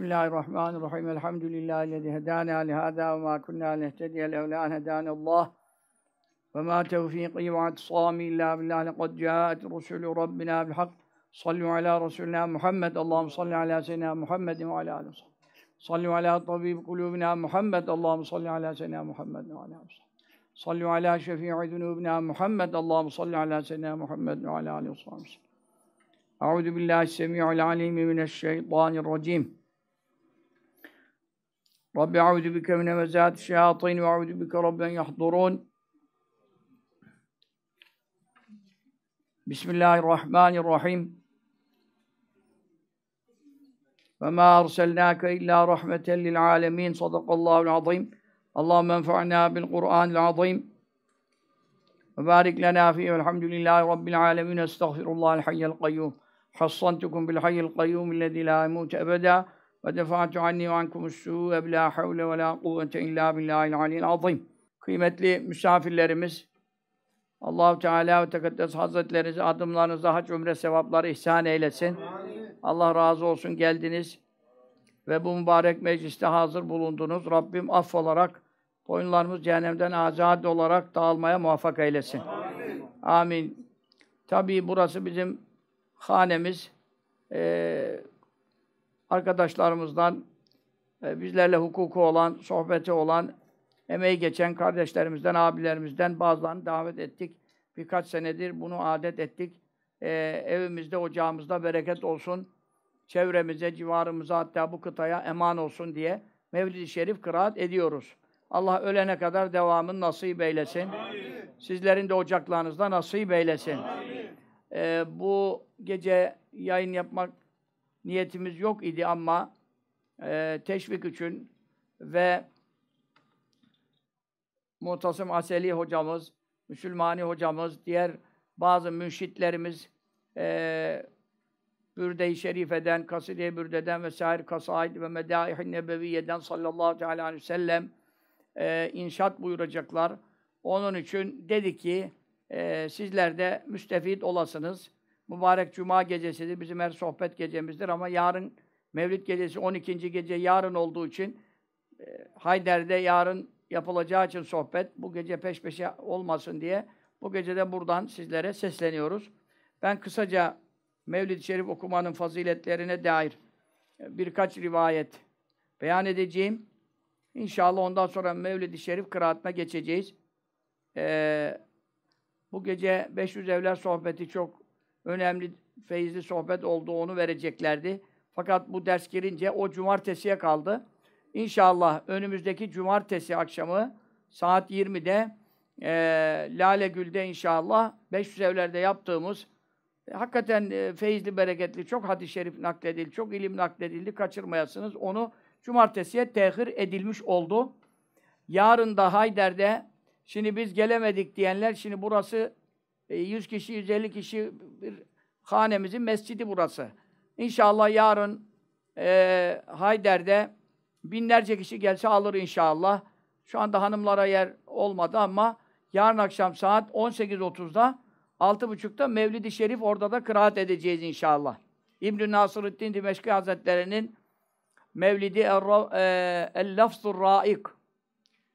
بسم الله الرحمن الرحيم الحمد لله الذي هدانا لهذا وما كنا لنهتدي لولا أن هدانا الله وما توفيقي واعتصامي إلا بالله لقد جاءت رسل ربنا بالحق صلوا على رسولنا محمد اللهم صل على سيدنا محمد وعلى آله وصحبه صلوا على طبيب قلوبنا محمد اللهم صل على سيدنا محمد وعلى آله وصحبه صلوا على شفيع ذنوبنا محمد اللهم صل على سيدنا محمد وعلى آله وصحبه أعوذ بالله السميع العليم من الشيطان الرجيم رب أعوذ بك من همزات الشياطين وأعوذ بك رب أن يحضرون. بسم الله الرحمن الرحيم. وما أرسلناك إلا رحمة للعالمين. صدق الله العظيم. اللهم انفعنا بالقرآن العظيم. وبارك لنا فيه. والحمد لله رب العالمين. أستغفر الله الحي القيوم. حصنتكم بالحي القيوم الذي لا يموت أبدا. Ve defa'tu anni ve ankumussu'u ve la havle ve la kuvvete illa billahil alil azim. Kıymetli misafirlerimiz, Allahu Teala ve Tekaddes Hazretleri adımlarınıza hac ömre sevapları ihsan eylesin. Allah razı olsun geldiniz ve bu mübarek mecliste hazır bulundunuz. Rabbim affolarak boyunlarımız cehennemden azad olarak dağılmaya muvaffak eylesin. Amin. Amin. Tabii burası bizim hanemiz. Ee, arkadaşlarımızdan, e, bizlerle hukuku olan, sohbeti olan, emeği geçen kardeşlerimizden, abilerimizden bazılarını davet ettik. Birkaç senedir bunu adet ettik. E, evimizde, ocağımızda bereket olsun. Çevremize, civarımıza hatta bu kıtaya eman olsun diye Mevlid-i Şerif kıraat ediyoruz. Allah ölene kadar devamını nasip eylesin. Amin. Sizlerin de ocaklarınızda nasip eylesin. E, bu gece yayın yapmak niyetimiz yok idi ama e, teşvik için ve Muhtasım Aseli hocamız, Müslümani hocamız, diğer bazı münşitlerimiz e, Bürde-i Şerife'den, Kaside-i Bürde'den vesaire Kasaid ve Medaih-i Nebeviye'den sallallahu teala aleyhi ve sellem e, inşaat buyuracaklar. Onun için dedi ki e, sizler de müstefit olasınız. Mübarek Cuma gecesidir. Bizim her sohbet gecemizdir ama yarın Mevlid gecesi 12. gece yarın olduğu için e, Hayder'de yarın yapılacağı için sohbet bu gece peş peşe olmasın diye bu gece de buradan sizlere sesleniyoruz. Ben kısaca Mevlid-i Şerif okumanın faziletlerine dair birkaç rivayet beyan edeceğim. İnşallah ondan sonra Mevlid-i Şerif kıraatına geçeceğiz. Ee, bu gece 500 evler sohbeti çok önemli, feyizli sohbet oldu, onu vereceklerdi. Fakat bu ders girince o cumartesiye kaldı. İnşallah önümüzdeki cumartesi akşamı saat 20'de e, Lale Gül'de inşallah 500 evlerde yaptığımız e, hakikaten e, feyizli, bereketli, çok hadis-i şerif nakledildi, çok ilim nakledildi, kaçırmayasınız. Onu cumartesiye tehir edilmiş oldu. Yarın da Hayder'de, şimdi biz gelemedik diyenler, şimdi burası 100 kişi, 150 kişi bir hanemizin mescidi burası. İnşallah yarın e, Hayder'de binlerce kişi gelse alır inşallah. Şu anda hanımlara yer olmadı ama yarın akşam saat 18.30'da 6.30'da Mevlid-i Şerif orada da kıraat edeceğiz inşallah. İbn-i Nasırüddin Dimeşki Hazretleri'nin Mevlidi El-Lafzur Raik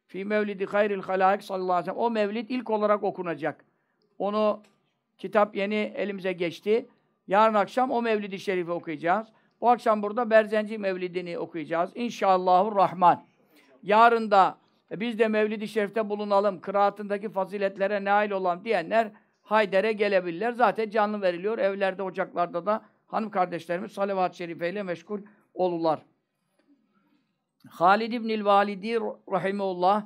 Fi Mevlidi Hayril Halaik sallallahu aleyhi ve sellem. O mevlid ilk olarak okunacak. Onu kitap yeni elimize geçti. Yarın akşam o Mevlid-i Şerif'i okuyacağız. Bu akşam burada Berzenci Mevlidini okuyacağız. İnşallahü Rahman. Yarın da e, biz de Mevlid-i Şerif'te bulunalım, kıraatındaki faziletlere nail olan diyenler Hayder'e gelebilirler. Zaten canlı veriliyor. Evlerde, ocaklarda da hanım kardeşlerimiz salavat-ı şerifeyle meşgul olurlar. Halid İbnül Validi Rahimullah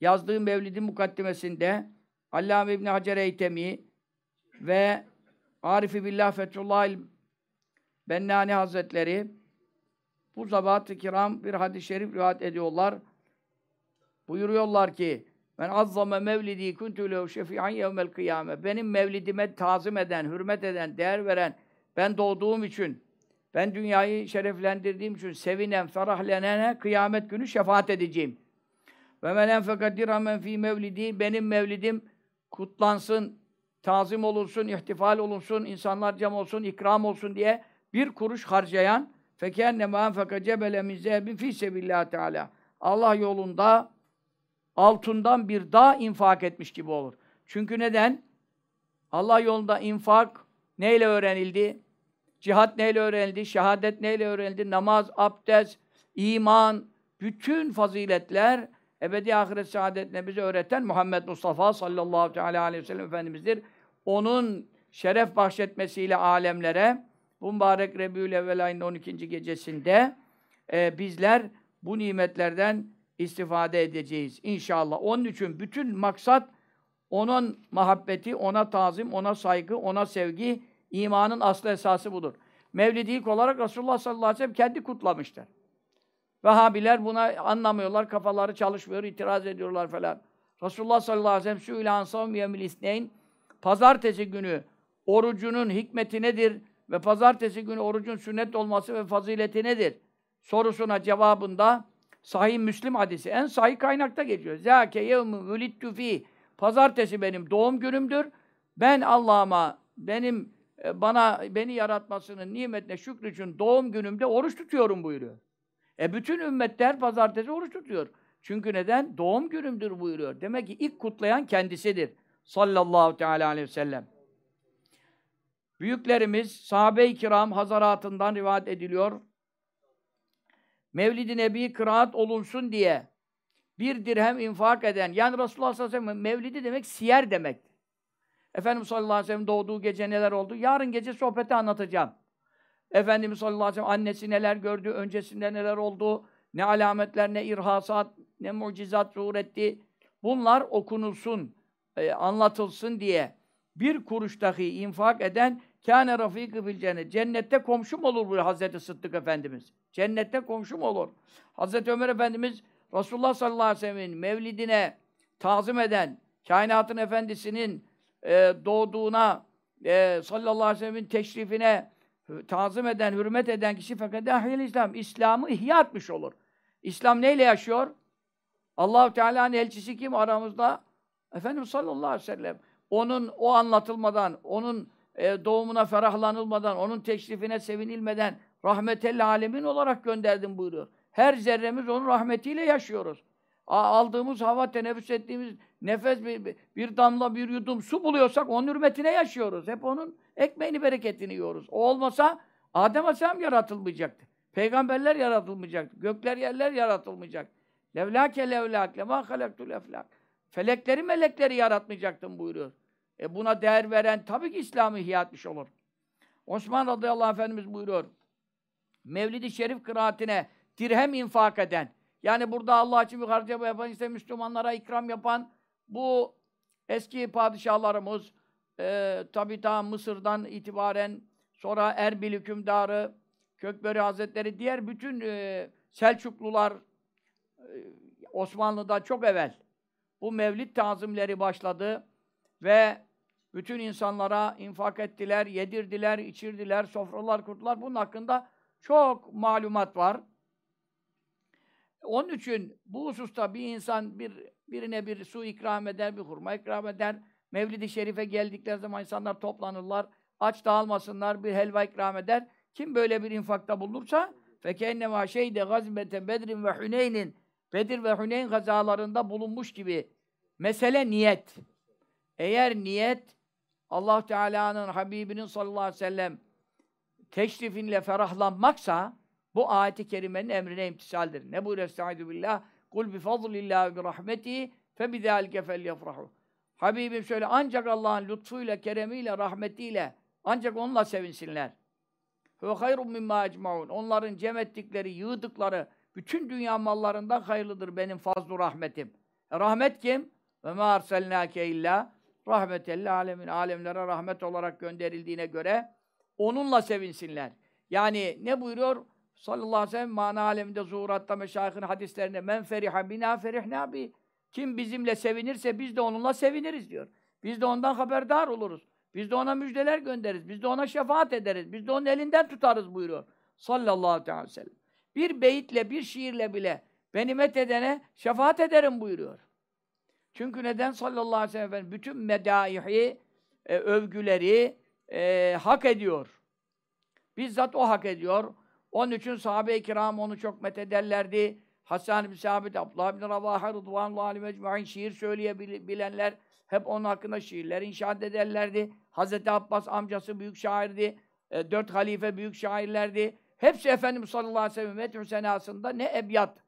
yazdığı Mevlid'in mukaddimesinde Allame İbni Hacer Eytemi ve Arif-i Billah Fethullah Bennani Hazretleri bu zabat-ı kiram bir hadis-i şerif rivayet ediyorlar. Buyuruyorlar ki ben azzame mevlidi kuntu lehu şefi'an yevmel kıyame. Benim mevlidime tazim eden, hürmet eden, değer veren, ben doğduğum için, ben dünyayı şereflendirdiğim için sevinen, ferahlenene kıyamet günü şefaat edeceğim. Ve men enfeka dirhamen fi mevlidi benim mevlidim kutlansın, tazim olunsun, ihtifal olunsun, insanlar cam olsun, ikram olsun diye bir kuruş harcayan fekenne ma enfaka cebele min zehebin fi sebillah teala. Allah yolunda altından bir dağ infak etmiş gibi olur. Çünkü neden? Allah yolunda infak neyle öğrenildi? Cihat neyle öğrenildi? Şehadet neyle öğrenildi? Namaz, abdest, iman, bütün faziletler ebedi ahiret saadetine bize öğreten Muhammed Mustafa sallallahu teala aleyhi ve sellem Efendimiz'dir. Onun şeref bahşetmesiyle alemlere bu mübarek Rebiyül Evvel ayının 12. gecesinde e, bizler bu nimetlerden istifade edeceğiz inşallah. Onun için bütün maksat onun muhabbeti, ona tazim, ona saygı, ona sevgi, imanın aslı esası budur. Mevlid ilk olarak Resulullah sallallahu aleyhi ve sellem kendi kutlamıştır. Vehhabiler buna anlamıyorlar, kafaları çalışmıyor, itiraz ediyorlar falan. Resulullah sallallahu aleyhi ve sellem şu ilan savm yemil isneyn pazartesi günü orucunun hikmeti nedir ve pazartesi günü orucun sünnet olması ve fazileti nedir? Sorusuna cevabında sahih Müslim hadisi en sahih kaynakta geçiyor. Zâke yevmü vülittu fî Pazartesi benim doğum günümdür. Ben Allah'ıma benim e, bana beni yaratmasının nimetine şükrü için doğum günümde oruç tutuyorum buyuruyor. E bütün ümmetler pazartesi oruç tutuyor. Çünkü neden? Doğum günümdür buyuruyor. Demek ki ilk kutlayan kendisidir. Sallallahu teala aleyhi ve sellem. Büyüklerimiz sahabe-i kiram hazaratından rivayet ediliyor. Mevlid-i Nebi kıraat olunsun diye bir dirhem infak eden, yani Resulullah sallallahu aleyhi ve sellem mevlidi demek siyer demek. Efendimiz sallallahu aleyhi ve sellem doğduğu gece neler oldu? Yarın gece sohbeti anlatacağım. Efendimiz sallallahu aleyhi ve sellem annesi neler gördü, öncesinde neler oldu, ne alametler, ne irhasat, ne mucizat zuhur etti. Bunlar okunulsun, e, anlatılsın diye bir kuruş dahi infak eden kâne rafîkı fil cennet. Cennette komşum olur bu Hazreti Sıddık Efendimiz. Cennette komşum olur. Hazreti Ömer Efendimiz Resulullah sallallahu aleyhi ve sellem'in mevlidine tazim eden, kainatın efendisinin e, doğduğuna, e, sallallahu aleyhi ve sellem'in teşrifine tazim eden, hürmet eden kişi fakat dahil İslam. İslam'ı ihya etmiş olur. İslam neyle yaşıyor? Allahu Teala'nın elçisi kim aramızda? Efendimiz sallallahu aleyhi ve sellem. Onun o anlatılmadan, onun e, doğumuna ferahlanılmadan, onun teşrifine sevinilmeden rahmetel alemin olarak gönderdim buyuruyor. Her zerremiz onun rahmetiyle yaşıyoruz. Aldığımız hava, teneffüs ettiğimiz nefes, bir, bir damla, bir yudum su buluyorsak onun hürmetine yaşıyoruz. Hep onun ekmeğini, bereketini yiyoruz. O olmasa Adem Aleyhisselam yaratılmayacaktı. Peygamberler yaratılmayacaktı. Gökler, yerler yaratılmayacak. Levlâke levlâk, lemâ halaktul eflâk. Felekleri, melekleri yaratmayacaktım buyuruyor. E buna değer veren tabii ki İslam'ı ihya etmiş olur. Osman radıyallahu anh Efendimiz buyuruyor. Mevlid-i Şerif kıraatine dirhem infak eden, yani burada Allah için bir harcama yapan, işte Müslümanlara ikram yapan bu eski padişahlarımız, e, tabi ta Mısır'dan itibaren sonra Erbil hükümdarı, Kökberi Hazretleri, diğer bütün e, Selçuklular, e, Osmanlı'da çok evvel bu mevlid tazimleri başladı ve bütün insanlara infak ettiler, yedirdiler, içirdiler, sofralar kurdular. Bunun hakkında çok malumat var. Onun için bu hususta bir insan bir birine bir su ikram eder, bir hurma ikram eder. Mevlid-i Şerif'e geldikleri zaman insanlar toplanırlar. Aç dağılmasınlar, bir helva ikram eder. Kim böyle bir infakta bulunursa فَكَيْنَمَا şeyde gazmete bedrin ve Hüneyn'in Bedir ve Hüneyn gazalarında bulunmuş gibi. Mesele niyet. Eğer niyet Allah Teala'nın Habibinin sallallahu aleyhi ve sellem teşrifinle ferahlanmaksa bu ayeti kerimenin emrine imtisaldir. Ne buyuruyor Estaizu billah? Kul bi fadlillahi bi rahmeti fe bidâlike felyefrahu. Habibim söyle ancak Allah'ın lütfuyla, keremiyle, rahmetiyle ancak onunla sevinsinler. Ve hayrun mimma ecmaun. Onların cem ettikleri, yığdıkları bütün dünya mallarından hayırlıdır benim fazlu rahmetim. E, rahmet kim? Ve ma arselnâke illa rahmetellil alemin. Alemlere rahmet olarak gönderildiğine göre onunla sevinsinler. Yani ne buyuruyor? sallallahu aleyhi ve sellem mana aleminde zuhuratta meşayihin hadislerinde men feriha bina ferihna bi kim bizimle sevinirse biz de onunla seviniriz diyor. Biz de ondan haberdar oluruz. Biz de ona müjdeler göndeririz. Biz de ona şefaat ederiz. Biz de onun elinden tutarız buyuruyor. Sallallahu aleyhi ve sellem. Bir beyitle, bir şiirle bile beni met edene şefaat ederim buyuruyor. Çünkü neden sallallahu aleyhi ve sellem bütün medaihi, e, övgüleri e, hak ediyor. Bizzat o hak ediyor. Onun için sahabe-i kiram onu çok methederlerdi. Hasan bin Sabit, Abdullah bin Ravaha, Rıdvanullah Ali Mecmu'in şiir söyleyebilenler hep onun hakkında şiirler inşaat ederlerdi. Hazreti Abbas amcası büyük şairdi. E, dört halife büyük şairlerdi. Hepsi Efendimiz sallallahu aleyhi ve sellem Methü senasında ne ebyat,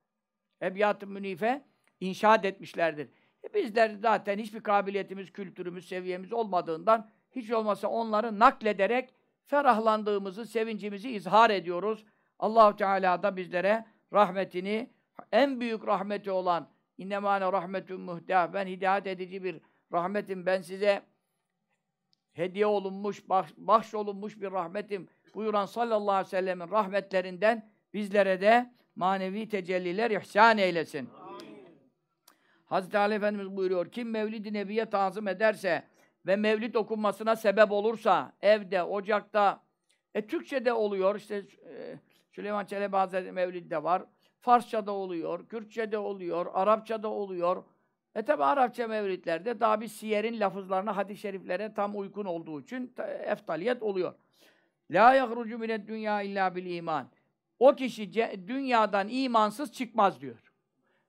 ebyat-ı münife inşaat etmişlerdir. E bizler zaten hiçbir kabiliyetimiz, kültürümüz, seviyemiz olmadığından hiç olmasa onları naklederek ferahlandığımızı, sevincimizi izhar ediyoruz. Allahu Teala da bizlere rahmetini, en büyük rahmeti olan innemâne rahmetun muhtâ ben hidayet edici bir rahmetim, ben size hediye olunmuş, bah, bahş olunmuş bir rahmetim buyuran sallallahu aleyhi ve sellemin rahmetlerinden bizlere de manevi tecelliler ihsan eylesin. Amin. Hazreti Ali Efendimiz buyuruyor, kim Mevlid-i Nebi'ye tazım ederse ve mevlid okunmasına sebep olursa, evde, ocakta, e Türkçe'de oluyor, işte e, Süleyman Çelebi Hazretleri Mevlid'de var, Farsça'da oluyor, Kürtçe'de oluyor, Arapça'da oluyor. E tabi Arapça mevlidlerde daha bir siyerin lafızlarına, hadis-i şeriflere tam uygun olduğu için eftaliyet oluyor. La yahrucu mined dünya illa bil iman. O kişi dünyadan imansız çıkmaz diyor.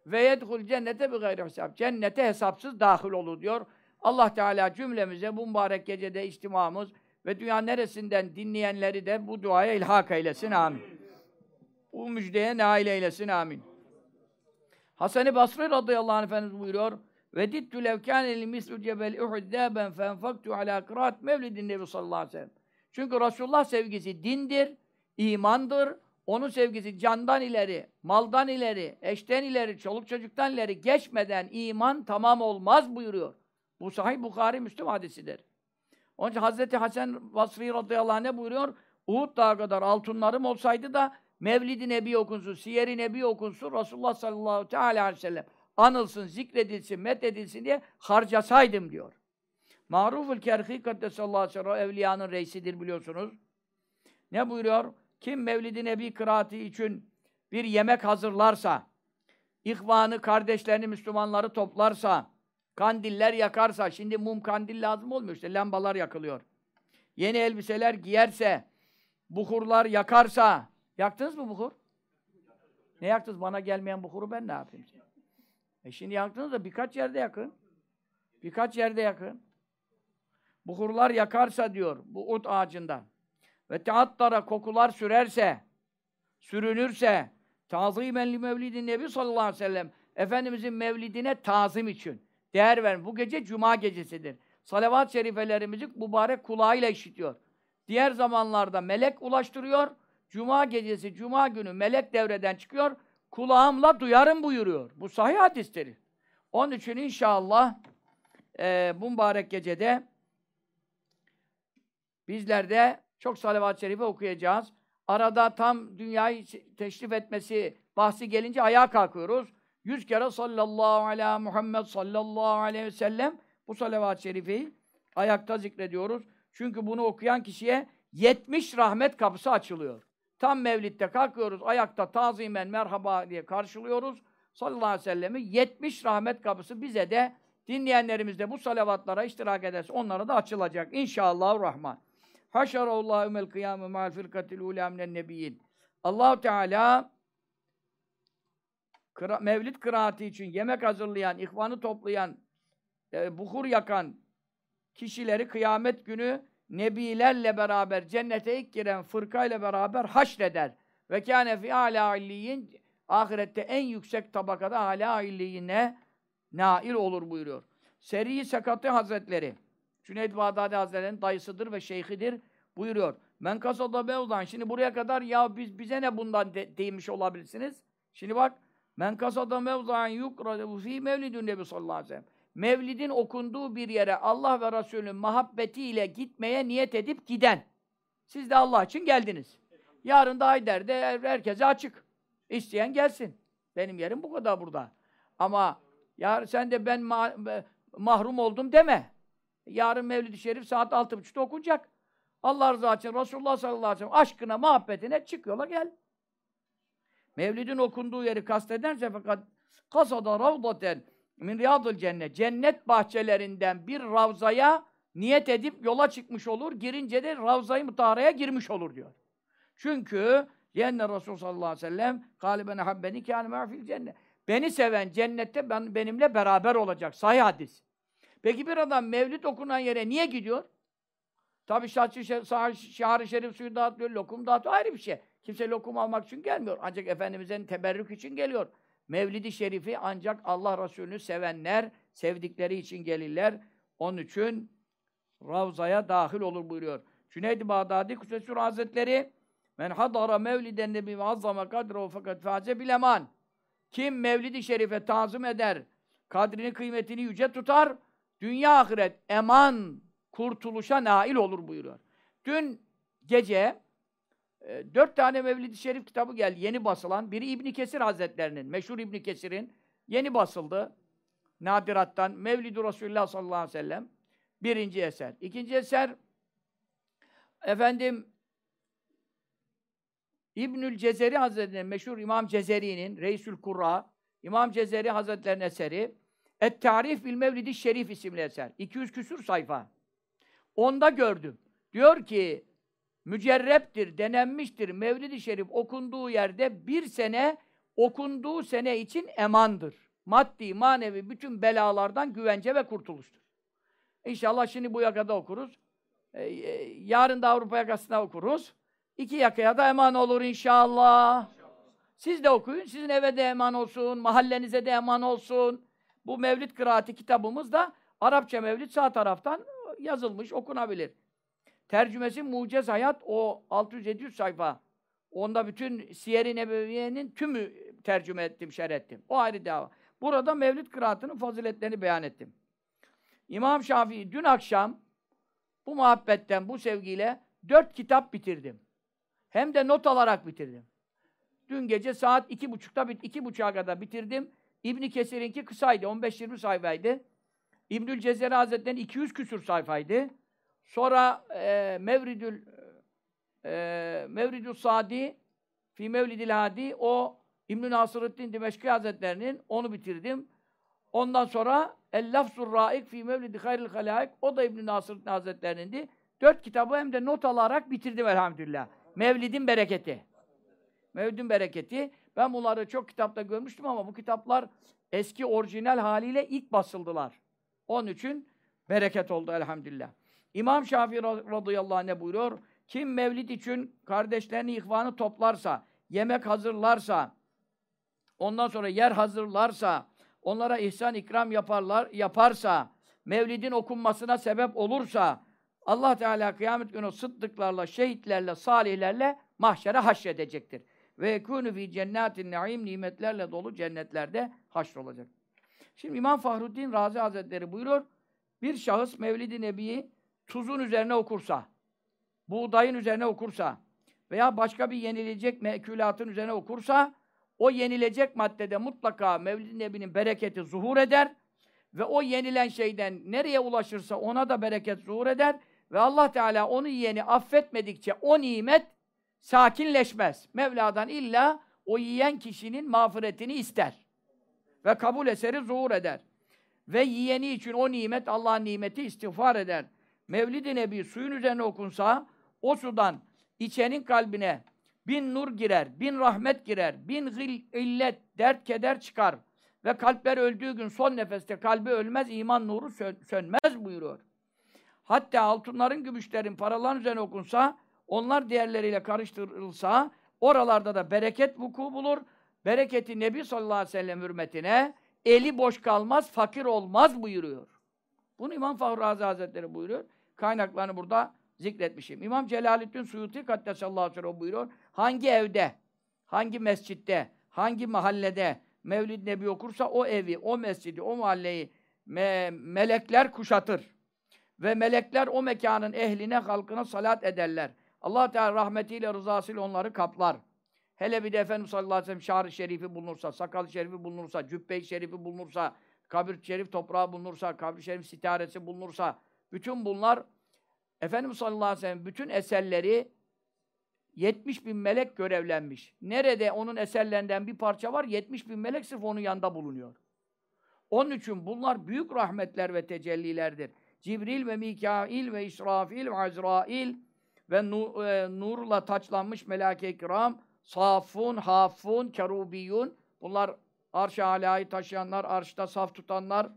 Ve yedhul cennete bi gayri hesap. Cennete hesapsız dahil olur diyor. Allah Teala cümlemize bu mübarek gecede içtimamız ve dünya neresinden dinleyenleri de bu duaya ilhak eylesin. Amin. Bu müjdeye nail eylesin. Amin. Hasan-ı Basri radıyallahu anh Efendimiz buyuruyor. Ve dittu lev kâne li mislu cebel uhud dâben fenfaktu alâ kıraat mevlidin nebi sallallahu aleyhi ve sellem. Çünkü Resulullah sevgisi dindir, imandır. Onun sevgisi candan ileri, maldan ileri, eşten ileri, çoluk çocuktan ileri geçmeden iman tamam olmaz buyuruyor. Bu sahih Bukhari Müslüm hadisidir. Onun için Hazreti Hasan Basri radıyallahu anh ne buyuruyor? Uhud dağı kadar altınlarım olsaydı da Mevlid-i Nebi okunsun, Siyer-i Nebi okunsun, Resulullah sallallahu teala aleyhi ve sellem anılsın, zikredilsin, methedilsin diye harcasaydım diyor. Maruful Kerhi Kaddesallahu aleyhi ve sellem evliyanın reisidir biliyorsunuz. Ne buyuruyor? Kim Mevlid-i Nebi kıraati için bir yemek hazırlarsa, ihvanı, kardeşlerini, Müslümanları toplarsa, kandiller yakarsa, şimdi mum kandil lazım olmuyor işte, lambalar yakılıyor. Yeni elbiseler giyerse, buhurlar yakarsa, yaktınız mı buhur? Ne yaktınız? Bana gelmeyen buhuru ben ne yapayım? E şimdi yaktınız da birkaç yerde yakın. Birkaç yerde yakın. Buhurlar yakarsa diyor bu ut ağacından. Ve teattara kokular sürerse, sürünürse, tazimen li mevlidin nebi sallallahu aleyhi ve sellem Efendimizin mevlidine tazim için değer verin. Bu gece cuma gecesidir. Salavat-ı şerifelerimizi mübarek kulağıyla işitiyor. Diğer zamanlarda melek ulaştırıyor. Cuma gecesi, cuma günü melek devreden çıkıyor. Kulağımla duyarım buyuruyor. Bu sahih hadistir. Onun için inşallah e, bu mübarek gecede bizler de çok salavat-ı şerife okuyacağız. Arada tam dünyayı teşrif etmesi bahsi gelince ayağa kalkıyoruz. Yüz kere sallallahu ala Muhammed sallallahu aleyhi ve sellem bu salavat-ı şerifeyi ayakta zikrediyoruz. Çünkü bunu okuyan kişiye 70 rahmet kapısı açılıyor. Tam mevlitte kalkıyoruz, ayakta tazimen merhaba diye karşılıyoruz. Sallallahu aleyhi ve sellem'i 70 rahmet kapısı bize de dinleyenlerimiz de bu salavatlara iştirak ederse onlara da açılacak. İnşallah Rahman. Haşarallahu mel kıyamı ma'al firkatil ulâ minen nebiyyin. allah Teala kıra, mevlid kıraati için yemek hazırlayan, ihvanı toplayan, e, buhur yakan kişileri kıyamet günü nebilerle beraber cennete ilk giren fırkayla beraber haşreder. Ve kâne fî âlâ illiyin ahirette en yüksek tabakada âlâ illiyine nail olur buyuruyor. Seri Sekatı Hazretleri Cüneyd Bağdadi Hazretleri'nin dayısıdır ve şeyhidir buyuruyor. Men kasada mevdan. Şimdi buraya kadar ya biz bize ne bundan de, değmiş olabilirsiniz? Şimdi bak men kasada mevdan yukradu fi mevlidün nebi sallallahu aleyhi ve sellem. Mevlidin okunduğu bir yere Allah ve Resulünün muhabbetiyle gitmeye niyet edip giden. Siz de Allah için geldiniz. Yarın da Hayder'de herkese açık. İsteyen gelsin. Benim yerim bu kadar burada. Ama ya sen de ben ma mahrum oldum deme. Yarın Mevlid-i Şerif saat altı buçukta okunacak. Allah rızası için Resulullah sallallahu aleyhi ve sellem aşkına, muhabbetine çık yola gel. Mevlidin okunduğu yeri kastederse fakat kasada ravdaten min riyadul cennet. Cennet bahçelerinden bir ravzaya niyet edip yola çıkmış olur. Girince de ravzayı mutaharaya girmiş olur diyor. Çünkü Liyenne Resul sallallahu aleyhi ve sellem galiben habbeni kâne ma'fil cennet. Beni seven cennette ben, benimle beraber olacak. Sahih hadis. Peki bir adam mevlid okunan yere niye gidiyor? Tabi şahri şerif suyu dağıtıyor, lokum dağıtıyor ayrı bir şey. Kimse lokum almak için gelmiyor. Ancak Efendimiz'in teberrük için geliyor. Mevlidi Şerifi ancak Allah Resulü'nü sevenler, sevdikleri için gelirler. Onun için Ravza'ya dahil olur buyuruyor. Cüneyd-i Bağdadi Kusesur Hazretleri Men hadara mevliden nebi ve azzama kadrehu fakat faze bileman. Kim Mevlid-i Şerif'e tazım eder, kadrini kıymetini yüce tutar, dünya ahiret eman, kurtuluşa nail olur buyuruyor. Dün gece e, dört tane Mevlid-i Şerif kitabı geldi, yeni basılan. Biri İbn Kesir Hazretlerinin, meşhur İbn Kesir'in yeni basıldı. Nadirattan Mevlid-i Resulullah sallallahu aleyhi ve sellem birinci eser. İkinci eser efendim İbnül Cezeri Hazretleri'nin meşhur İmam Cezeri'nin Reisül Kurra İmam Cezeri Hazretleri'nin eseri Et-Tarif bil Mevlidi Şerif isimli eser. 200 küsur sayfa. Onda gördüm. Diyor ki mücerreptir, denenmiştir. Mevlid-i Şerif okunduğu yerde bir sene okunduğu sene için emandır. Maddi, manevi bütün belalardan güvence ve kurtuluştur. İnşallah şimdi bu yakada okuruz. Ee, yarın da Avrupa yakasına okuruz. İki yakaya da eman olur inşallah. Siz de okuyun, sizin eve de eman olsun, mahallenize de eman olsun. Bu Mevlid kıraati kitabımız da Arapça Mevlid sağ taraftan yazılmış, okunabilir. Tercümesi Mucez Hayat, o 600-700 sayfa. Onda bütün Siyer-i Nebeviye'nin tümü tercüme ettim, şerh ettim. O ayrı dava. Burada Mevlid kıraatının faziletlerini beyan ettim. İmam Şafii dün akşam bu muhabbetten, bu sevgiyle dört kitap bitirdim. Hem de not alarak bitirdim. Dün gece saat iki buçukta, iki buçuğa kadar bitirdim. İbni Kesir'inki kısaydı, 15-20 sayfaydı. İbnül Cezeri Hazretleri'nin 200 küsur sayfaydı. Sonra e, Mevridül e, Mevridül Sadi Fi Mevlidil Hadi o İbn-i Nasırıddin Dimeşki Hazretlerinin onu bitirdim. Ondan sonra El Lafzur Raik Fi Mevlidi Hayril Halaik o da İbn-i Nasırıddin Hazretlerinin Dört kitabı hem de not alarak bitirdim elhamdülillah. Mevlidin bereketi. Mevlidin bereketi. Ben bunları çok kitapta görmüştüm ama bu kitaplar eski orijinal haliyle ilk basıldılar. Onun için bereket oldu elhamdülillah. İmam Şafii radıyallahu anh ne buyuruyor? Kim mevlid için kardeşlerini, ihvanı toplarsa, yemek hazırlarsa, ondan sonra yer hazırlarsa, onlara ihsan ikram yaparlar, yaparsa, mevlidin okunmasına sebep olursa, Allah Teala kıyamet günü sıddıklarla, şehitlerle, salihlerle mahşere haşredecektir. Ve yekûnü fî cennetin naim nimetlerle dolu cennetlerde haşrolacak. Şimdi İmam Fahruddin Razi Hazretleri buyuruyor, bir şahıs Mevlid-i Nebi'yi tuzun üzerine okursa, buğdayın üzerine okursa veya başka bir yenilecek mekülatın üzerine okursa, o yenilecek maddede mutlaka Mevlid-i Nebi'nin bereketi zuhur eder ve o yenilen şeyden nereye ulaşırsa ona da bereket zuhur eder ve Allah Teala onu yiyeni affetmedikçe o nimet sakinleşmez. Mevla'dan illa o yiyen kişinin mağfiretini ister. Ve kabul eseri zuhur eder. Ve yiyeni için o nimet, Allah'ın nimeti istiğfar eder. Mevlid-i Nebi suyun üzerine okunsa, o sudan içenin kalbine bin nur girer, bin rahmet girer, bin gil, illet, dert, keder çıkar. Ve kalpler öldüğü gün son nefeste kalbi ölmez, iman nuru sön sönmez buyuruyor. Hatta altınların, gümüşlerin, paraların üzerine okunsa, onlar diğerleriyle karıştırılsa, oralarda da bereket vuku bulur. Bereketi Nebi sallallahu aleyhi ve sellem hürmetine eli boş kalmaz, fakir olmaz buyuruyor. Bunu İmam Fahri Hazretleri buyuruyor. Kaynaklarını burada zikretmişim. İmam Celaleddin Suyuti Kaddesallahu aleyhi buyuruyor. Hangi evde, hangi mescitte, hangi mahallede Mevlid Nebi okursa o evi, o mescidi, o mahalleyi me melekler kuşatır. Ve melekler o mekanın ehline, halkına salat ederler. allah Teala rahmetiyle, rızasıyla onları kaplar. Hele bir de Efendimiz sallallahu aleyhi ve sellem şar şerifi bulunursa, sakal şerifi bulunursa, cübbe şerifi bulunursa, kabir şerif toprağı bulunursa, kabir şerif sitaresi bulunursa, bütün bunlar Efendimiz sallallahu aleyhi ve sellem bütün eserleri 70 bin melek görevlenmiş. Nerede onun eserlerinden bir parça var, 70 bin melek sırf onun yanında bulunuyor. Onun için bunlar büyük rahmetler ve tecellilerdir. Cibril ve Mikail ve İsrafil ve Azrail ve e, nurla taçlanmış melek-i kiram safun, hafun, kerubiyun. Bunlar arş-ı alayı taşıyanlar, arşta saf tutanlar,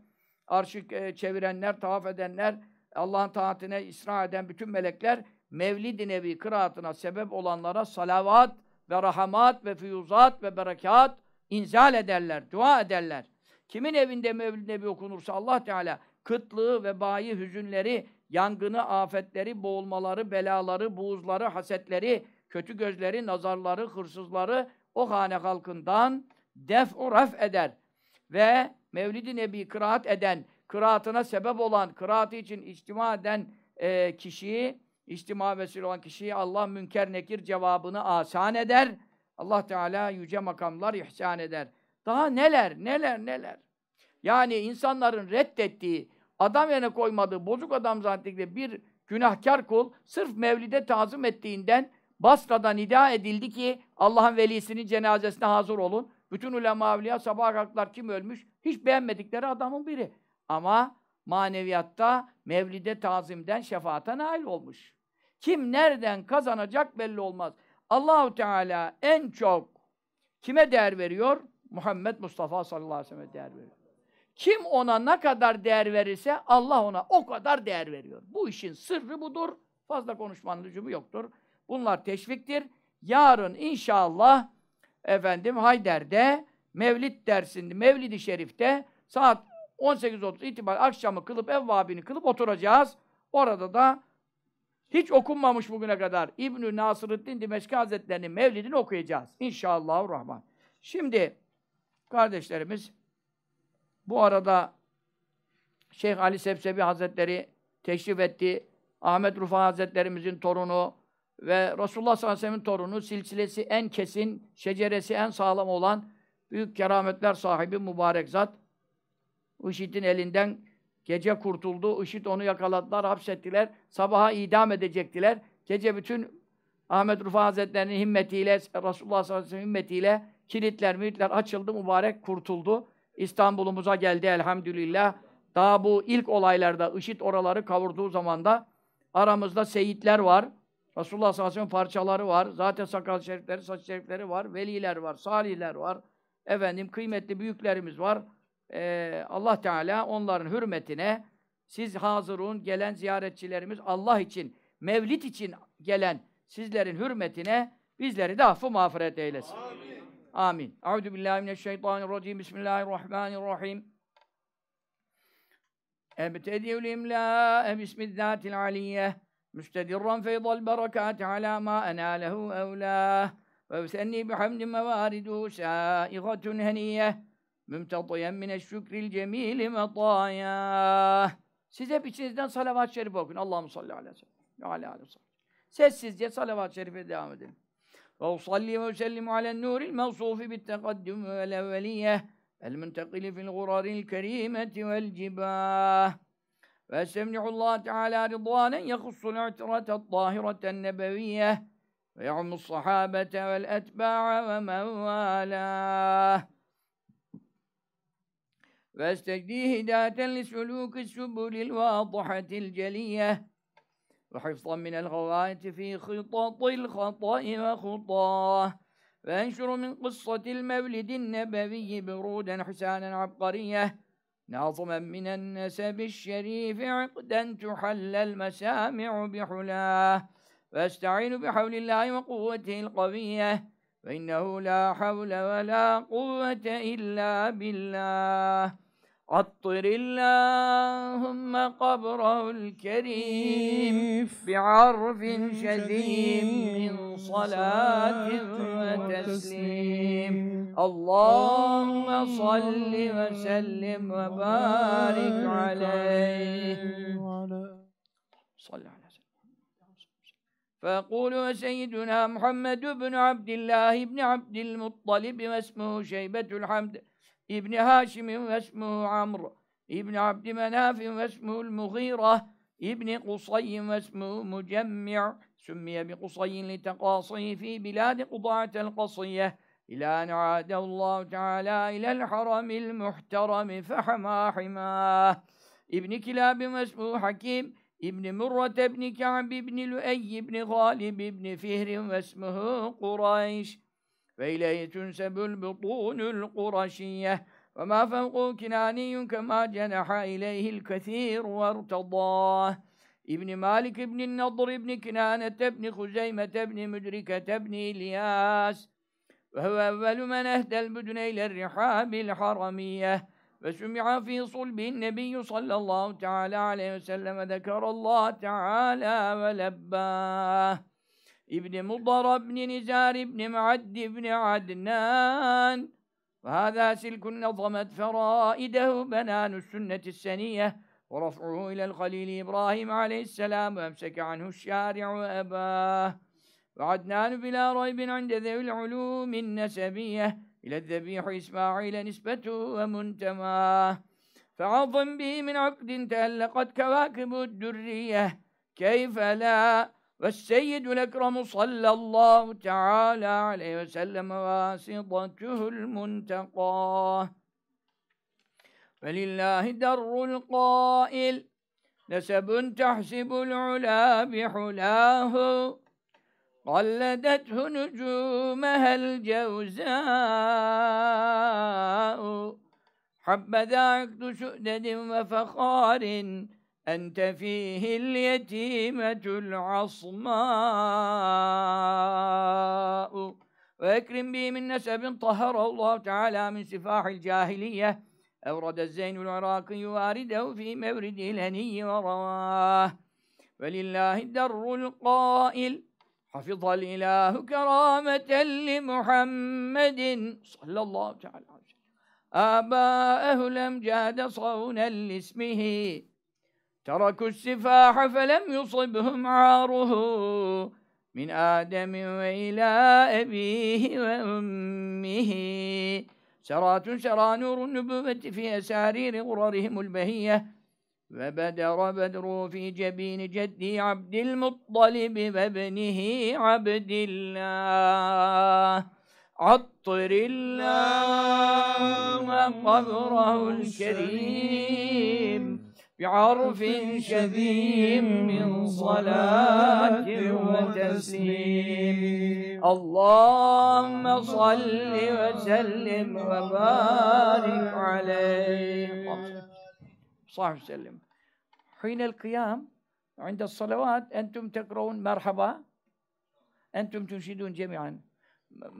arşı e, çevirenler, tavaf edenler, Allah'ın taatine isra eden bütün melekler Mevlid-i Nebi kıraatına sebep olanlara salavat ve rahamat ve füyuzat ve berekat inzal ederler, dua ederler. Kimin evinde Mevlid Nebi okunursa Allah Teala kıtlığı, vebayı, hüzünleri, yangını, afetleri, boğulmaları, belaları, buğuzları, hasetleri, kötü gözleri, nazarları, hırsızları o hane halkından def-u ref eder. Ve Mevlid-i Nebi kıraat eden, kıraatına sebep olan, kıraatı için içtima eden e, kişiyi, içtima vesile olan kişiyi Allah münker nekir cevabını asan eder. Allah Teala yüce makamlar ihsan eder. Daha neler, neler, neler. Yani insanların reddettiği, adam yerine koymadığı, bozuk adam zannettikleri bir günahkar kul, sırf mevlide tazım ettiğinden Basra'da nida edildi ki Allah'ın velisinin cenazesine hazır olun. Bütün ulema evliya sabah kalktılar kim ölmüş? Hiç beğenmedikleri adamın biri. Ama maneviyatta mevlide tazimden şefaata nail olmuş. Kim nereden kazanacak belli olmaz. Allahu Teala en çok kime değer veriyor? Muhammed Mustafa sallallahu aleyhi ve sellem değer veriyor. Kim ona ne kadar değer verirse Allah ona o kadar değer veriyor. Bu işin sırrı budur. Fazla konuşmanın lüzumu yoktur. Bunlar teşviktir. Yarın inşallah efendim Hayder'de Mevlid dersinde, Mevlid-i Şerif'te saat 18.30 itibariyle akşamı kılıp evvabini kılıp oturacağız. Orada da hiç okunmamış bugüne kadar İbn-i Nasırıddin Dimeşki Hazretleri'nin Mevlidini okuyacağız. İnşallahurrahman. Şimdi kardeşlerimiz bu arada Şeyh Ali Sepsebi Hazretleri teşrif etti. Ahmet Rufa Hazretlerimizin torunu ve Resulullah sallallahu aleyhi ve sellem'in torunu, silsilesi en kesin, şeceresi en sağlam olan büyük kerametler sahibi mübarek zat. IŞİD'in elinden gece kurtuldu. IŞİD onu yakaladılar, hapsettiler. Sabaha idam edecektiler. Gece bütün Ahmet Rufa Hazretleri'nin himmetiyle, Resulullah sallallahu aleyhi ve sellem himmetiyle kilitler, militler açıldı, mübarek kurtuldu. İstanbul'umuza geldi elhamdülillah. Daha bu ilk olaylarda IŞİD oraları kavurduğu zamanda aramızda seyitler var. Resulullah sallallahu aleyhi ve sellem parçaları var. Zaten sakal şerifleri, saç şerifleri var. Veliler var, salihler var. Efendim kıymetli büyüklerimiz var Ee, Allah Teala onların hürmetine siz hazırun gelen ziyaretçilerimiz Allah için, mevlid için gelen sizlerin hürmetine bizleri de affı mağfiret eylesin. Amin. Amin. Euzu billahi mineşşeytanirracim. Bismillahirrahmanirrahim. Ebtedi'ül imlâ'e bismizzâtil aliyyeh. مستدرا فيض البركات على ما أناله أولاه ويثني بحمد موارده سائغة هنية Mümtadiyen mine şükril cemili metaya. Siz hep içinizden salavat-ı şerif okun. Allahu salli aleyhi ve sellem. Sessizce salavat-ı şerife devam edin. Ve usalli ve sellimu alen nuril mevsufi bit tekaddüm vel evveliyeh. El muntakili fil guraril kerimeti vel cibah. Ve semni'ullah Teala rıdvanen yehussul i'tiratet tahireten nebeviyeh. Ve ya'mus sahabete vel etba'a ve mevvalah. ويستجدي هداية لسلوك السبل الواضحة الجلية. وحفظا من الغواية في خطط الخطأ وخطاه. وينشر من قصة المولد النبوي برودا حسانا عبقرية. ناظما من النسب الشريف عقدا تحل المسامع بحلاه. فاستعين بحول الله وقوته القوية. فإنه لا حول ولا قوة إلا بالله. عطر اللهم قبره الكريم بعرف شديد من صلاة وتسليم. اللهم صل وسلم وبارك عليه. صل على فيقول سيدنا محمد بن عبد الله بن عبد المطلب واسمه شيبة الحمد. ابن هاشم واسمه عمرو ابن عبد مناف واسمه المغيرة ابن قصي واسمه مجمع. سمي بقصي لتقاصيه في بلاد قضاعة القصية. إلى أن عاده الله تعالى إلى الحرم المحترم فحما حماه. ابن كلاب واسمه حكيم ابن مرة ابن كعب ابن لؤي ابن غالب ابن فهر واسمه قريش. فإليه تنسب البطون القرشية وما فوقه كناني كما جنح إليه الكثير وارتضاه ابن مالك ابن النضر ابن كنانة ابن خزيمة ابن مدركة ابن إلياس. وهو أول من أهدى البدن إلى الرحاب الحرمية. فسمع في صلب النبي صلى الله تعالى عليه وسلم ذكر الله تعالى ولباه. ابن مضر بن نزار بن معد بن عدنان. وهذا سلك نظمت فرائده بنان السنة السنية ورفعه إلى الخليل إبراهيم عليه السلام وأمسك عنه الشارع وأباه. وعدنان بلا ريب عند ذوي العلوم النسبية إلى الذبيح إسماعيل نسبته ومنتماه. فعظم به من عقد تألقت كواكب الدرية كيف لا والسيد الأكرم صلى الله تعالى عليه وسلم واسطته المنتقاه. فلله در القائل نسب تحسب العلا بحلاه. قلدته نجومها الجوزاء حبذا عقد سؤدد وفخار. أنت فيه اليتيمة العصماء. ويكرم به من نسب طهره الله تعالى من سفاح الجاهلية. أورد الزين العراقي واردة في مورده الهني ورواه. ولله الدر القائل حفظ الإله كرامة لمحمد صلى الله تعالى عليه وسلم. آباءه الأمجاد صونا لاسمه. تركوا السفاح فلم يصبهم عاره من آدم وإلى أبيه وأمه. سرات سرى نور النبوة في أسارير غررهم البهية. وبدر بدر في جبين جدي عبد المطلب وابنه عبد الله. عطر الله قبره الكريم. بعرف شذيم من صلاة وتسليم. اللهم صل وسلم وبارك عليه. صلى وسلم حين القيام عند الصلوات أنتم تقرؤون مرحبا؟ أنتم تنشدون جميعا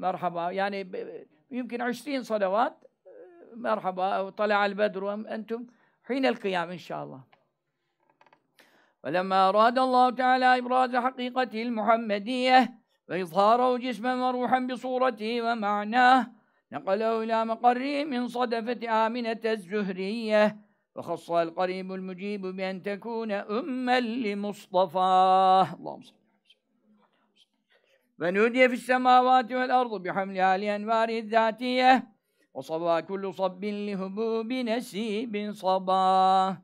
مرحبا؟ يعني يمكن عشرين صلوات مرحبا أو طلع البدر أنتم حين القيام إن شاء الله. ولما أراد الله تعالى إبراز حقيقته المحمدية وإظهاره جسما وروحا بصورته ومعناه نقله إلى مقره من صدفة آمنة الزهرية وخصها القريب المجيب بأن تكون أما لمصطفاه اللهم صل ونودي في السماوات والأرض بحملها لأنواره الذاتية وصبا كل صب لهبوب نسيب صبا.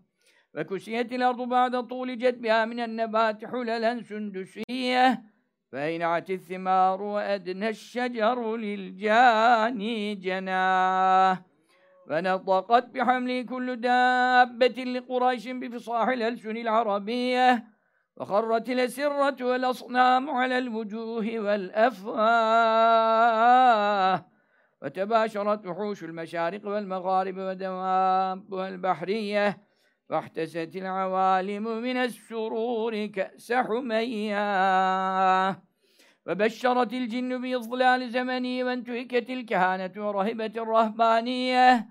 وكسيت الأرض بعد طول جدبها من النبات حللا سندسية. فأينعت الثمار وأدنى الشجر للجاني جناه فنطقت بحمل كل دابة لقريش بفصاح الألسن العربية. وخرت الأسرة والأصنام على الوجوه والأفواه. وتباشرت وحوش المشارق والمغارب ودوابها البحرية واحتست العوالم من السرور كأس حمياه وبشرت الجن بإضلال زمني وانتهكت الكهانة ورهبت الرهبانية.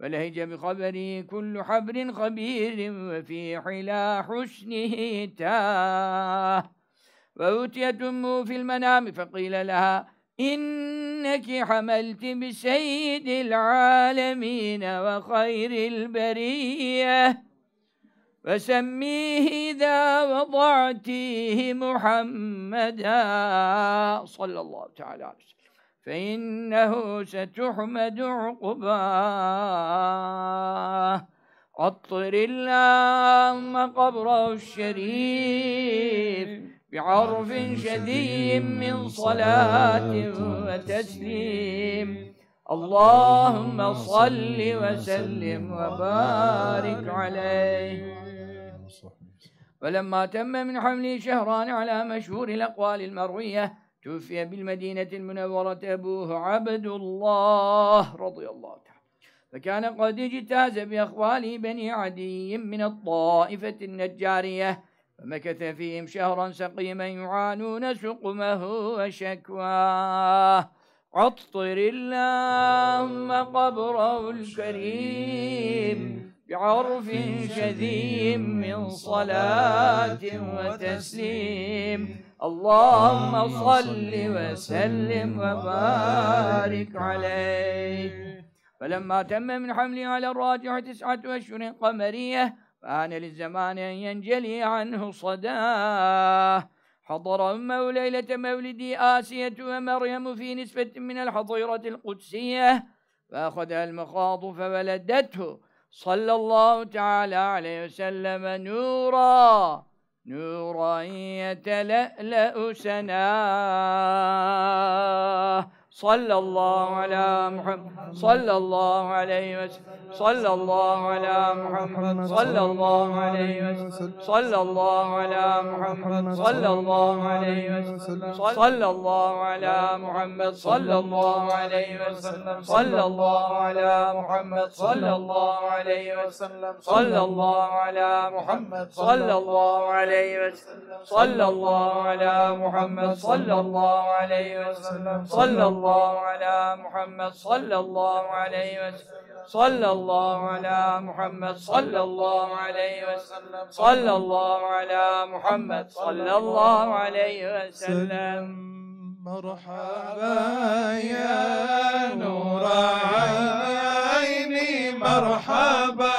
ولهج بخبره كل حبر خبير وفي حلا حسنه تاه وأوتيت أمه في المنام فقيل لها إنك حملت بسيد العالمين وخير البرية. فسميه إذا وضعتيه محمدا. صلى الله تعالى عليه وسلم. فإنه ستحمد عقباه. عطر اللهم قبره الشريف. بعرف شديد من صلاة وتسليم. اللهم صل وسلم وبارك عليه. ولما تم من حمله شهران على مشهور الأقوال المروية توفي بالمدينة المنورة أبوه عبد الله رضي الله تعالى. فكان قد اجتاز بأخوال بني عدي من الطائفة النجارية فمكث فيهم شهرا سقيما يعانون سقمه وشكواه. عطر اللهم قبره الكريم بعرف شذي من صلاة وتسليم. اللهم صل وسلم وبارك عليه. فلما تم من حمله على الراجح تسعة أشهر قمرية فآن للزمان أن ينجلي عنه صداه. حضر أمه ليلة مولد آسية ومريم في نسبة من الحظيرة القدسية فأخذها المخاض فولدته. صلى الله تعالى عليه وسلم نورا نورا يتلألأ سناه. sallallahu ala Muhammed sallallahu aleyhi ve sellem sallallahu ala Muhammed sallallahu aleyhi ve sellem sallallahu ala Muhammed sallallahu aleyhi ve sellem sallallahu ala Muhammed sallallahu aleyhi ve sellem sallallahu ala Muhammed sallallahu aleyhi ve sellem sallallahu ala Muhammed sallallahu aleyhi ve sellem sallallahu ala Muhammed sallallahu aleyhi ve sellem sallallahu الله على محمد صلى الله عليه وسلم. صلى الله على محمد صلى الله عليه وسلم. صلى الله على محمد صلى الله عليه وسلم. مرحبا يا نور عيني مرحبا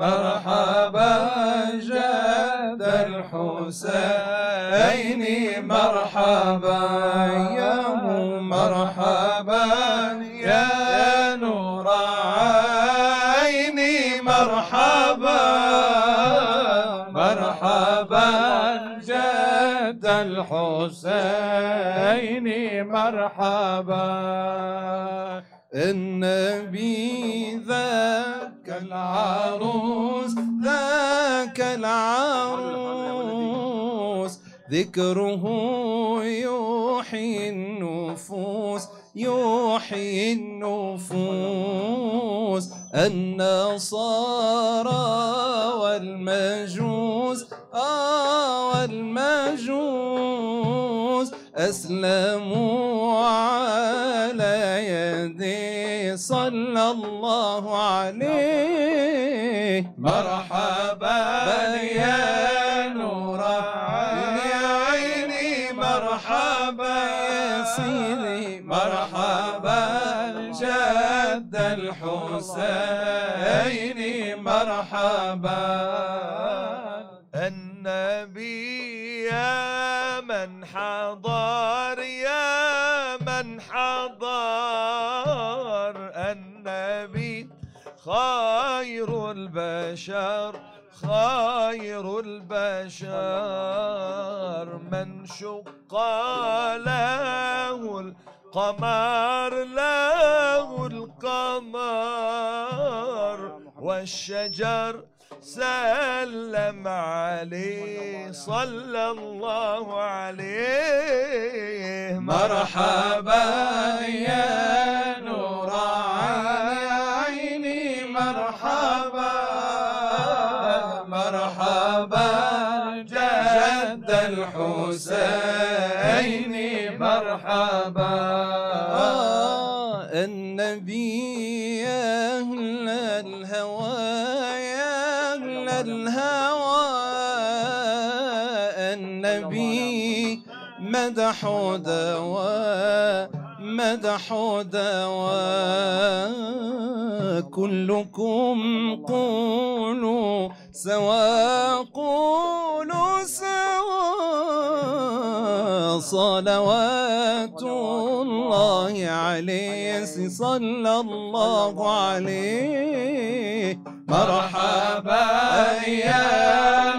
مرحبا جد الحسين. مرحبا يا مرحبا يا نور عيني مرحبا. مرحبا جد الحسين مرحبا. النبي ذاك العروس ذاك العروس. ذكره يوحي النفوس يوحي النفوس النصارى والمجوس آه والمجوس أسلموا على يدي صلى الله عليه. مرحبا يا الحسين مرحبا. النبي يا من حضر يا من حضر. النبي خير البشر خير البشر. من شق له القمر له القمر والشجر سلم عليه صلى الله عليه. مرحبا يا نور عيني مرحبا مرحبا جد الحسين مرحبا. النبي يا أهل الهوى يا أهل الهوى. النبي مدح دواء مدح دواء. كلكم قولوا سوا قولوا سوا. صلوات الله عليه صلى الله عليه. مرحبا يا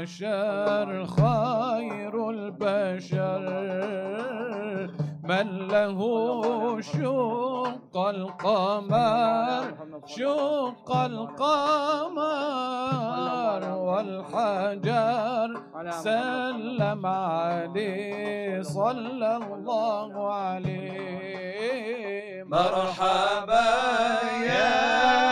البشر خير البشر. من له شق القمر شق القمر والحجر. سلم عليه صلى الله عليه. مرحبا يا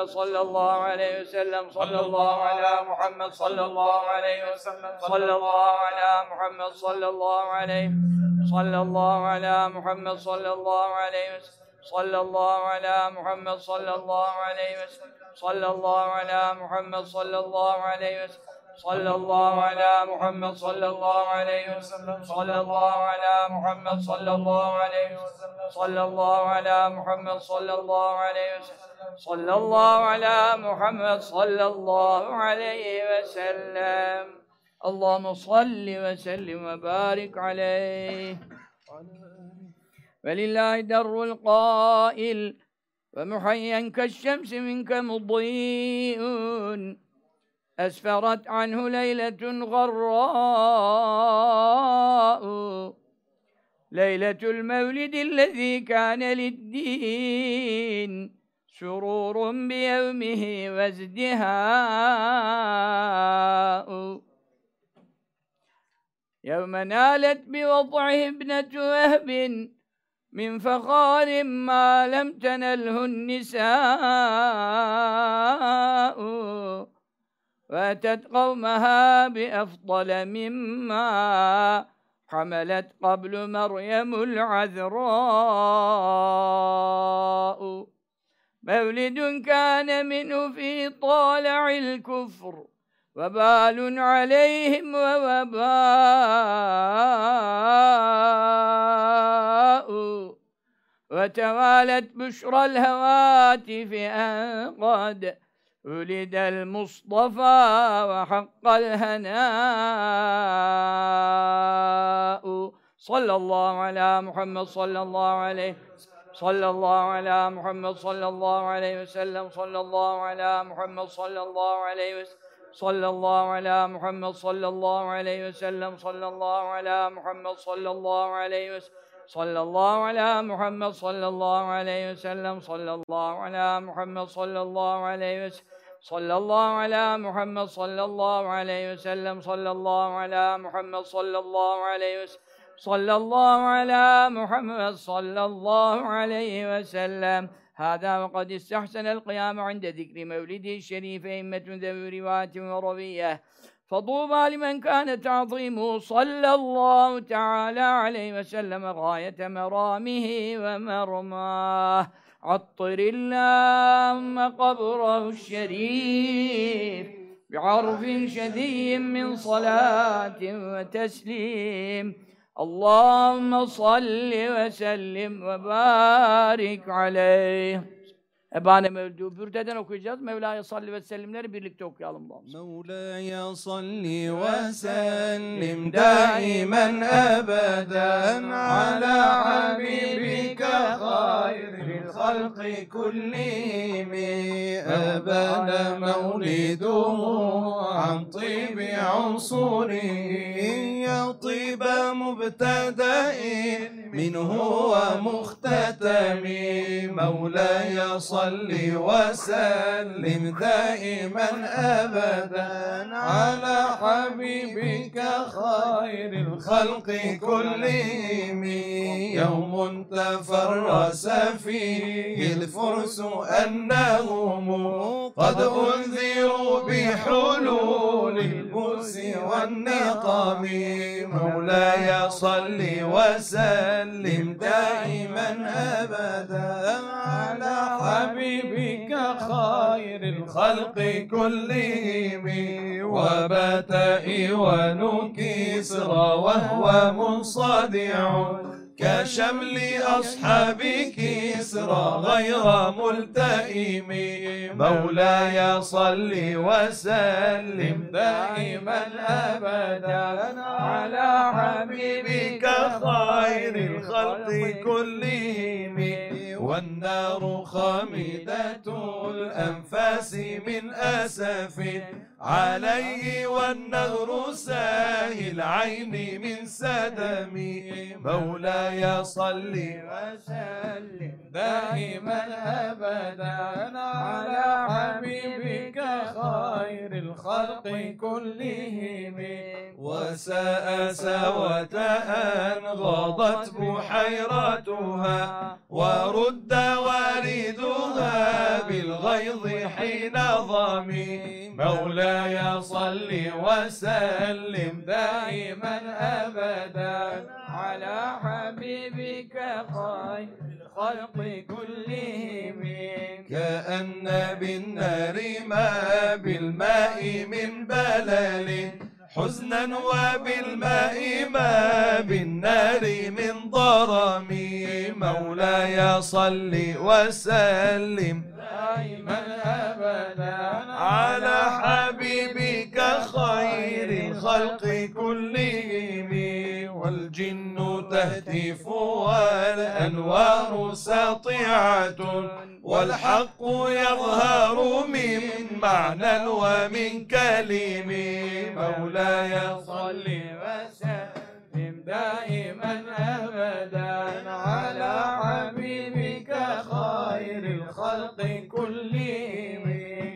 محمد صلى الله عليه وسلم صلى الله على محمد صلى الله عليه وسلم صلى الله على محمد صلى الله عليه صلى الله على محمد صلى الله عليه وسلم صلى الله على محمد صلى الله عليه وسلم صلى الله على محمد صلى الله عليه وسلم صلى الله على محمد صلى الله عليه وسلم صلى الله على محمد صلى الله عليه وسلم صلى الله على محمد صلى الله عليه وسلم صلى الله على محمد صلى الله عليه وسلم. اللهم صل وسلم وبارك عليه. ولله در القائل ومحيا كالشمس منك مضيء. أسفرت عنه ليلة غراء. ليلة المولد الذي كان للدين سرور بيومه وازدهاء. يوم نالت بوضعه ابنة وهب من فخار ما لم تنله النساء. واتت قومها بأفضل مما حملت قبل مريم العذراء. مولد كان منه في طالع الكفر وبال عليهم ووباء. وتوالت بشرى الهواتف أن قد ولد المصطفى وحق الهناء صلى الله على محمد صلى الله عليه صلى الله على محمد صلى الله عليه وسلم صلى الله على محمد صلى الله عليه وسلم صلى الله على محمد صلى الله عليه وسلم صلى الله على محمد صلى الله عليه وسلم صلى الله على محمد صلى الله عليه وسلم صلى الله على محمد صلى الله عليه وسلم صلى الله على محمد صلى الله عليه وسلم صلى الله على محمد صلى الله عليه وسلم صلى الله على محمد صلى الله عليه وسلم. هذا وقد استحسن القيام عند ذكر مولده الشريف أئمة ذوي رواية وروية فطوبى لمن كان تعظيمه صلى الله تعالى عليه وسلم غاية مرامه ومرماه. عطر اللهم قبره الشريف بعرف شديد من صلاة وتسليم. اللهم صل وسلم وبارك عليه. Ebane Mevdu Bürde'den okuyacağız. Mevla'ya salli ve sellimleri birlikte okuyalım. Mevla'ya salli ve sellim daimen ebeden ala habibike hayril halqi kullihim ebene mevliduhu an tibi unsurihi ya tiba mubteda'in minhu ve muhtetemi Mevla'ya salli صل وسلم دائما ابدا على حبيبك خير الخلق كلهم. يوم تفرس فيه الفرس انهم قد انذروا بحلول البؤس والنقم. مولاي صل وسلم دائما ابدا على حبيبك خير الخلق كلهم وبات إيوان كسرى وهو منصدع كشمل أصحاب كسرى غير ملتئم. مولاي صل وسلم دائما أبدا على حبيبك خير الخلق كلهم. والنار خامدة الأنفاس من أسف. عليه والنهر ساهي العين من سدم. مولاي صل وسلم دائما أبدا على حبيبك خير الخلق كلهم. وساء سوة أن غاضت بحيرتها ورد واردها بالغيظ حين ضمي مولاي صل وسلم دائما أبدا على حبيبك خير الخلق كلهم. كأن بالنار ما بالماء من بلل حزنا وبالماء ما بالنار من ضرم. مولاي صل وسلم دائما أبدا. على حبيبك خير الخلق كلهم والجن تهتف والأنوار ساطعة والحق يظهر من معنى ومن كلم. مولاي صل وسلم. دائما أبدا على حبيبك خير الخلق كلهم.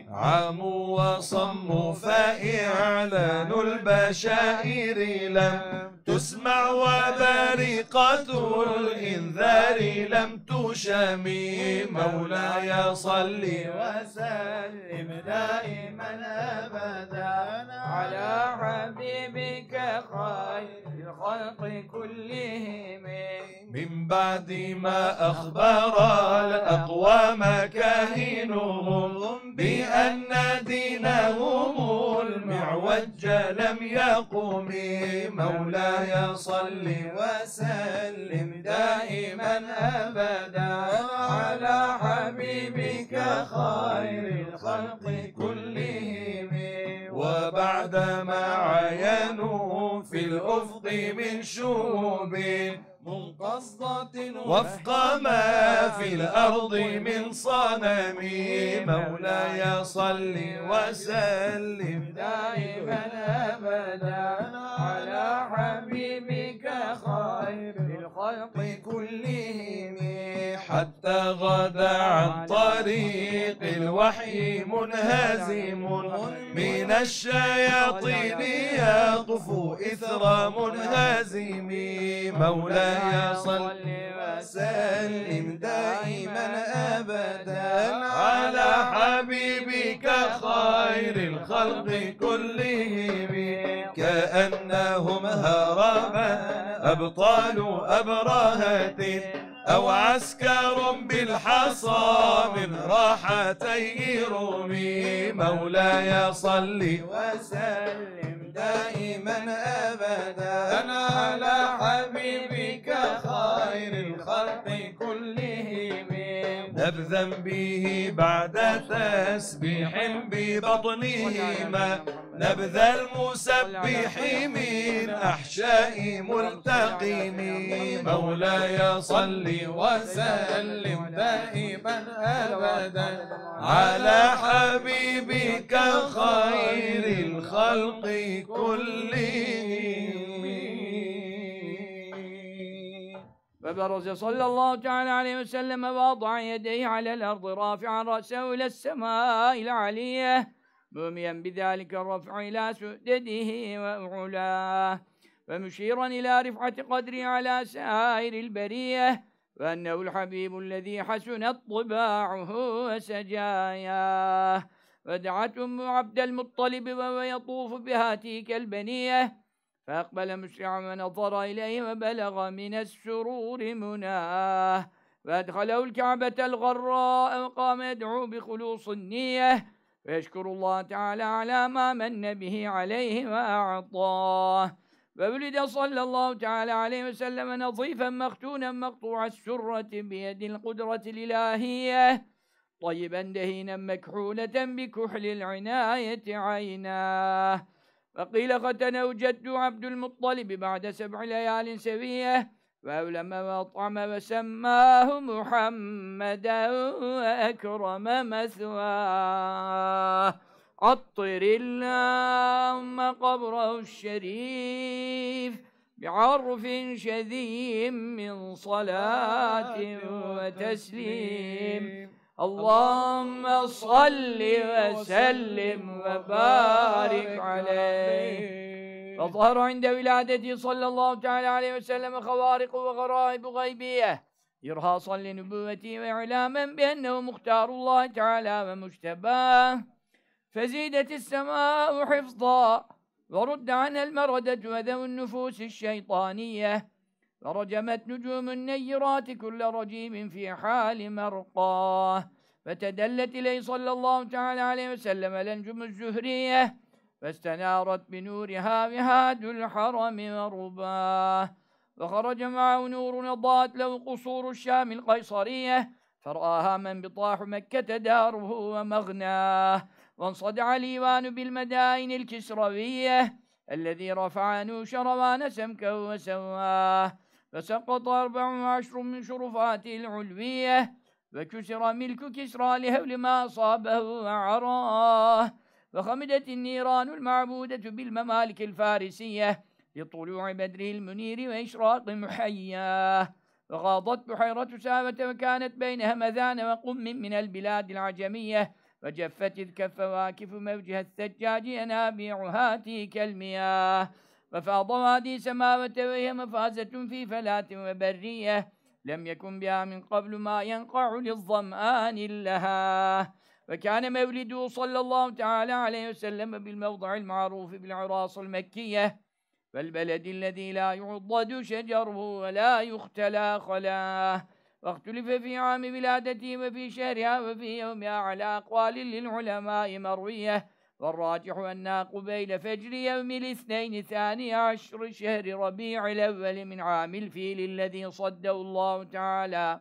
عموا وصموا فإعلان البشائر لم تسمع وبرقة الإنذار لم تشمي مولاي صل وسلم دائما أبدا على حبيبك خير الخلق كلهم. من بعد ما أخبر الأقوام كاهنهم بأن دينهم المعوج لم يقم مولاي صل وسلم دائما أبدا على حبيبك خير الخلق كلهم. وبعدما عينوا في الأفق من شوب منقصدة وفق ما في الأرض من صنم. مولاي صل وسلم. دائما أبدا على حبيبك خير. الخلق كلهم حتى غدا عن طريق الوحي منهزم من الشياطين يطفو إثر منهزم. مولاي صل وسلم دائما أبدا على حبيبك خير الخلق كلهم. كأنهم هربا أبطال أبرهة. أو عسكر بالحصى من راحتي رومي. مولاي صل وسلم دائما أبدا. على حبيبك خير الخلق. نبذا به بعد تسبيح ببطنهما نبذ المسبح من أحشاء ملتقم مولاي صل وسلم دائما أبدا على حبيبك خير الخلق كلهم. فبرز صلى الله تعالى عليه وسلم ووضع يديه على الأرض رافعا رأسه إلى السماء العلية موميا بذلك الرفع إلى سؤدده وعلاه ومشيرا إلى رفعة قدره على سائر البرية وأنه الحبيب الذي حسنت طباعه وسجاياه. ودعت أم عبد المطلب وهو يطوف بهاتيك البنية فأقبل مسرعا ونظر إليه وبلغ من السرور مناه. وأدخله الكعبة الغراء وقام يدعو بخلوص النية. ويشكر الله تعالى على ما من به عليه وأعطاه. وولد صلى الله تعالى عليه وسلم نظيفا مختونا مقطوع السرة بيد القدرة الإلهية. طيبا دهينا مكحولة بكحل العناية عيناه. وقيل ختنه جد عبد المطلب بعد سبع ليال سوية وأولم وأطعم وسماه محمدا وأكرم مثواه. عطر اللهم قبره الشريف بعرف شذي من صلاة وتسليم. اللهم صل وسلم وبارك عليه. فظهر عند ولادته صلى الله تعالى عليه وسلم خوارق وغرائب غيبية. إرهاصا لنبوته وإعلاما بأنه مختار الله تعالى ومجتباه. فزيدت السماء حفظا. ورد عنها المردة وذو النفوس الشيطانية. فرجمت نجوم النيرات كل رجيم في حال مرقاه. فتدلت إليه صلى الله تعالى عليه وسلم الأنجم الزهرية فاستنارت بنورها مهاد الحرم ورباه. وخرج معه نور نضات له قصور الشام القيصرية فرآها من بطاح مكة داره ومغناه. وانصدع الإيوان بالمدائن الكسروية الذي رفع نوش روان سمكه وسواه. فسقط أربع وعشر من شرفاته العلوية وكسر ملك كسرى لهول ما أصابه وعراه وخمدت النيران المعبودة بالممالك الفارسية لطلوع بدره المنير وإشراق محياه وغاضت بحيرة سامة وكانت بين همذان وقم من البلاد العجمية وجفت إذ كف واكف موجها الثجاج ينابيعها تيك المياه. وفاض وادي سماوة وهي مفازة في فلاة وبرية. لم يكن بها من قبل ما ينقع للظمآن لها. وكان مولده صلى الله تعالى عليه وسلم بالموضع المعروف بالعراس المكية. والبلد الذي لا يعضد شجره ولا يختلى خلاه واختلف في عام ولادته وفي شهرها وفي يومها على أقوال للعلماء مروية. والراجح أنها قبيل فجر يوم الاثنين ثاني عشر شهر ربيع الأول من عام الفيل الذي صده الله تعالى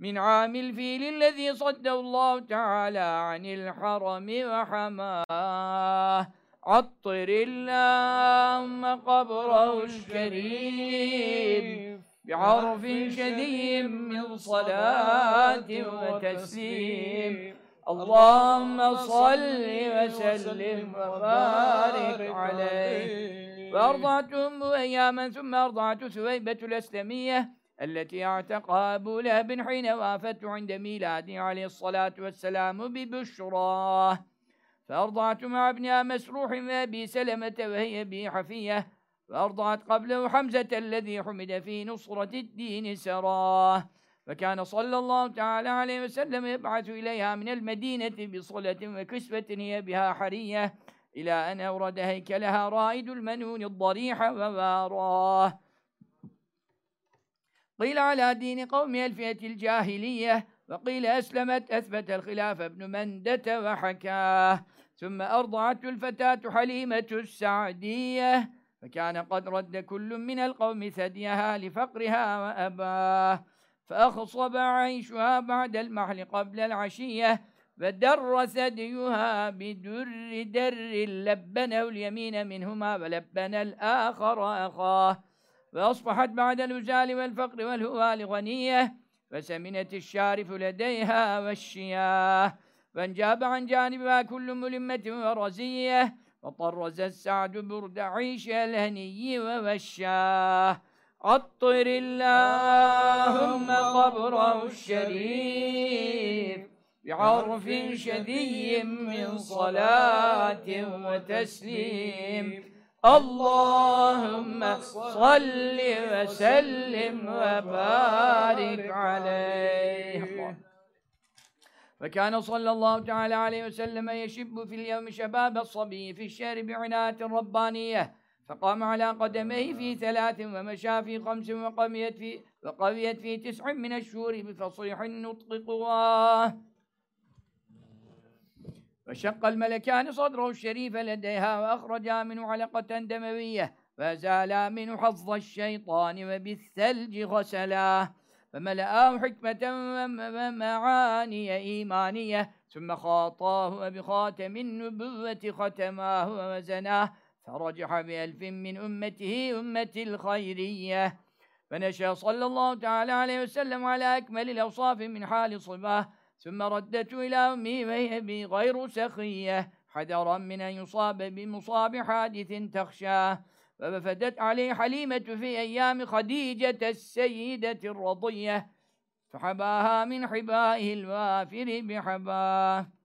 من عام الفيل الذي صده الله تعالى عن الحرم وحماه. عطر اللهم قبره الكريم بعرف شديد من صلاة وتسليم. اللهم صل وسلم وبارك عليه. وأرضعت أمه أياما ثم أرضعت ثويبة الأسلمية التي اعتقها أبو لهب حين وافت عند ميلاده عليه الصلاة والسلام ببشراه فأرضعت مع ابنها مسروح وأبي سلمة وهي بي حفية. وأرضعت قبله حمزة الذي حمد في نصرة الدين سراه. فكان صلى الله تعالى عليه وسلم يبعث إليها من المدينة بصلة وكسوة هي بها حرية إلى أن أورد هيكلها رائد المنون الضريح وواراه. قيل على دين قوم الفئة الجاهلية وقيل أسلمت أثبت الخلاف ابن مندة وحكاه. ثم أرضعت الفتاة حليمة السعدية فكان قد رد كل من القوم ثديها لفقرها وأباه. فأخصب عيشها بعد المحل قبل العشية فدر ثديها بدر در لبنه اليمين منهما ولبن الآخر أخاه. فأصبحت بعد الوزال والفقر والهوال غنية فسمنت الشارف لديها والشياه. فانجاب عن جانبها كل ملمة ورزية وطرز السعد برد عيش الهني ووشاه. عطر اللهم قبره الشريف بعرف شدي من صلاة وتسليم. اللهم صل وسلم وبارك عليه. فكان صلى الله تعالى عليه وسلم يشب في اليوم شباب الصبي في الشهر بعناية ربانية. فقام على قدميه في ثلاث ومشى في خمس وقويت في وقويت في تسع من الشهور بفصيح النطق قواه. وشق الملكان صدره الشريف لديها وأخرجا منه علقة دموية فزالا منه حظ الشيطان وبالثلج غسلاه فملآه حكمة ومعاني إيمانية ثم خاطاه وبخاتم النبوة ختماه ووزناه. فرجح بألف من أمته أمة الخيرية. فنشأ صلى الله تعالى عليه وسلم على أكمل الأوصاف من حال صباه ثم ردت إلى أمه وهي غير سخية. حذرا من أن يصاب بمصاب حادث تخشاه. فبفدت عليه حليمة في أيام خديجة السيدة الرضية فحباها من حبائه الوافر بحباه.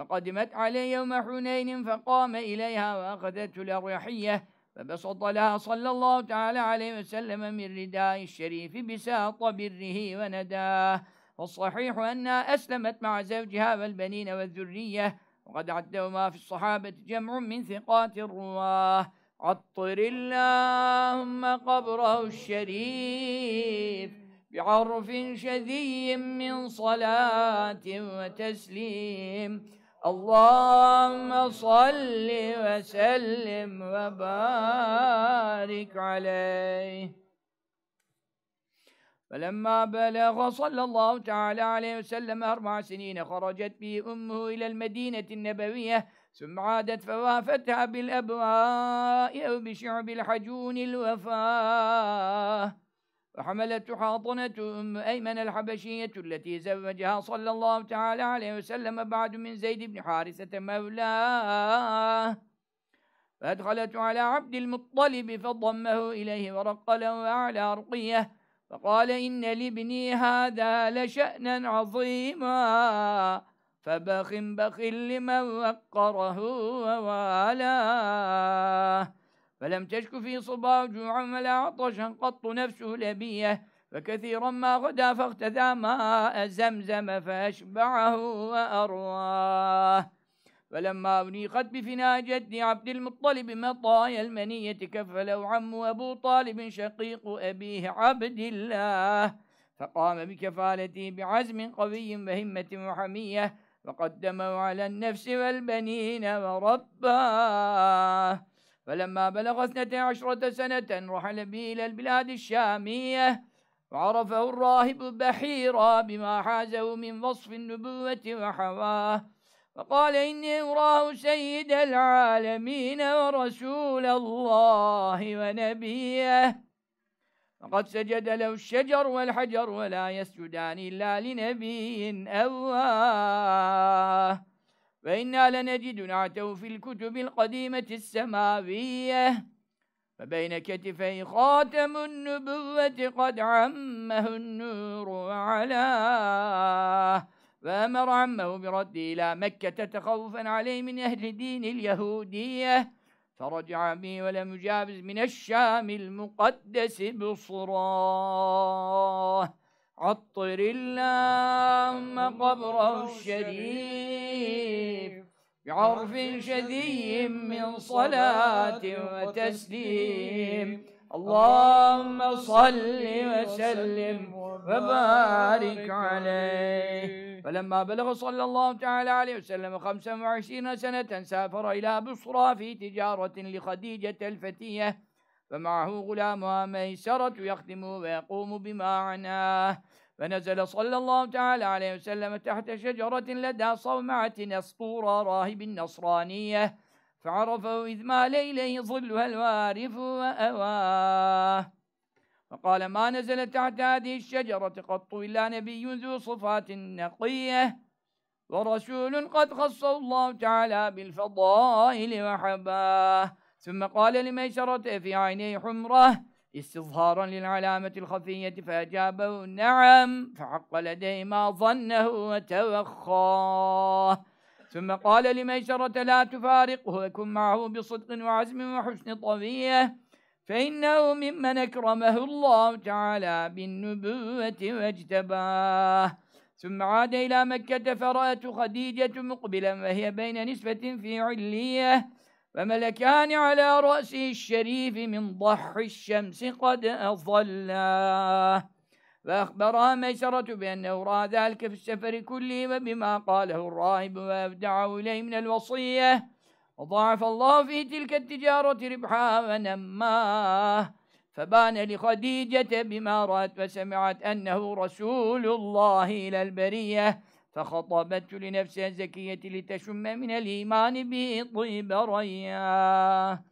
فقدمت عليه يوم حنين فقام إليها وأخذته الأريحية فبسط لها صلى الله تعالى عليه وسلم من رداء الشريف بساط بره ونداه والصحيح أنها أسلمت مع زوجها والبنين والذرية وقد عدهما في الصحابة جمع من ثقات الرواة عطر اللهم قبره الشريف بعرف شذي من صلاة وتسليم اللهم صل وسلم وبارك عليه. فلما بلغ صلى الله تعالى عليه وسلم أربع سنين خرجت به أمه إلى المدينة النبوية ثم عادت فوافتها بالأبواء أو بشعب الحجون الوفاة. فحملت حاضنة أم أيمن الحبشية التي زوجها صلى الله تعالى عليه وسلم بعد من زيد بن حارثة مولاه. فأدخلت على عبد المطلب فضمه إليه ورق له أعلى رقية فقال إن لابني هذا لشأنا عظيما فبخ بخ لمن وقره ووالاه. فلم تشك في صبا جوعا ولا عطشا قط نفسه لبيه فكثيرا ما غدا فاغتذى ماء زمزم فأشبعه وأرواه. فلما أنيقت بفناء جد عبد المطلب مطايا المنية كفله عم أبو طالب شقيق أبيه عبد الله. فقام بكفالته بعزم قوي وهمة وحمية فقدمه على النفس والبنين ورباه. فلما بلغ اثنتي عشرة سنة رحل به إلى البلاد الشامية وعرفه الراهب بحيرا بما حازه من وصف النبوة وحواه. فقال إني أراه سيد العالمين ورسول الله ونبيه. فقد سجد له الشجر والحجر ولا يسجدان إلا لنبي أواه. فإنا لنجد نعته في الكتب القديمة السماوية فبين كتفي خاتم النبوة قد عمه النور وعلاه فأمر عمه برد إلى مكة تخوفا عليه من أهل دين اليهودية فرجع به ولم يجاوز من الشام المقدس بصراه. عطر اللهم قبره الشريف بعرف شذي من صلاة وتسليم. اللهم صل وسلم وبارك عليه. فلما بلغ صلى الله تعالى عليه وسلم خمسا وعشرين سنة سافر إلى بصرى في تجارة لخديجة الفتية. فمعه غلامها ميسرة يخدمه ويقوم بمعناه فنزل صلى الله تعالى عليه وسلم تحت شجرة لدى صومعة نسطورة راهب النصرانية فعرفه إذ مال إليه ظلها الوارف وأواه. فقال ما نزل تحت هذه الشجرة قط إلا نبي ذو صفات نقية ورسول قد خصه الله تعالى بالفضائل وحباه. ثم قال لميسرة في عينيه حمرة استظهارا للعلامة الخفية فأجابه نعم فحق لديه ما ظنه وتوخاه. ثم قال لميسرة لا تفارقه وكن معه بصدق وعزم وحسن طوية فإنه ممن أكرمه الله تعالى بالنبوة واجتباه. ثم عاد إلى مكة فرأت خديجة مقبلا وهي بين نسبة في علية. فملكان على رأسه الشريف من ضح الشمس قد أظلاه فأخبرها ميسرة بأنه رأى ذلك في السفر كله وبما قاله الراهب وأبدعه إليه من الوصية وضاعف الله في تلك التجارة ربحها ونماه فبان لخديجة بما رأت وسمعت أنه رسول الله إلى البرية فخطبت لنفسها الزكية لتشم من الإيمان به طيب رياه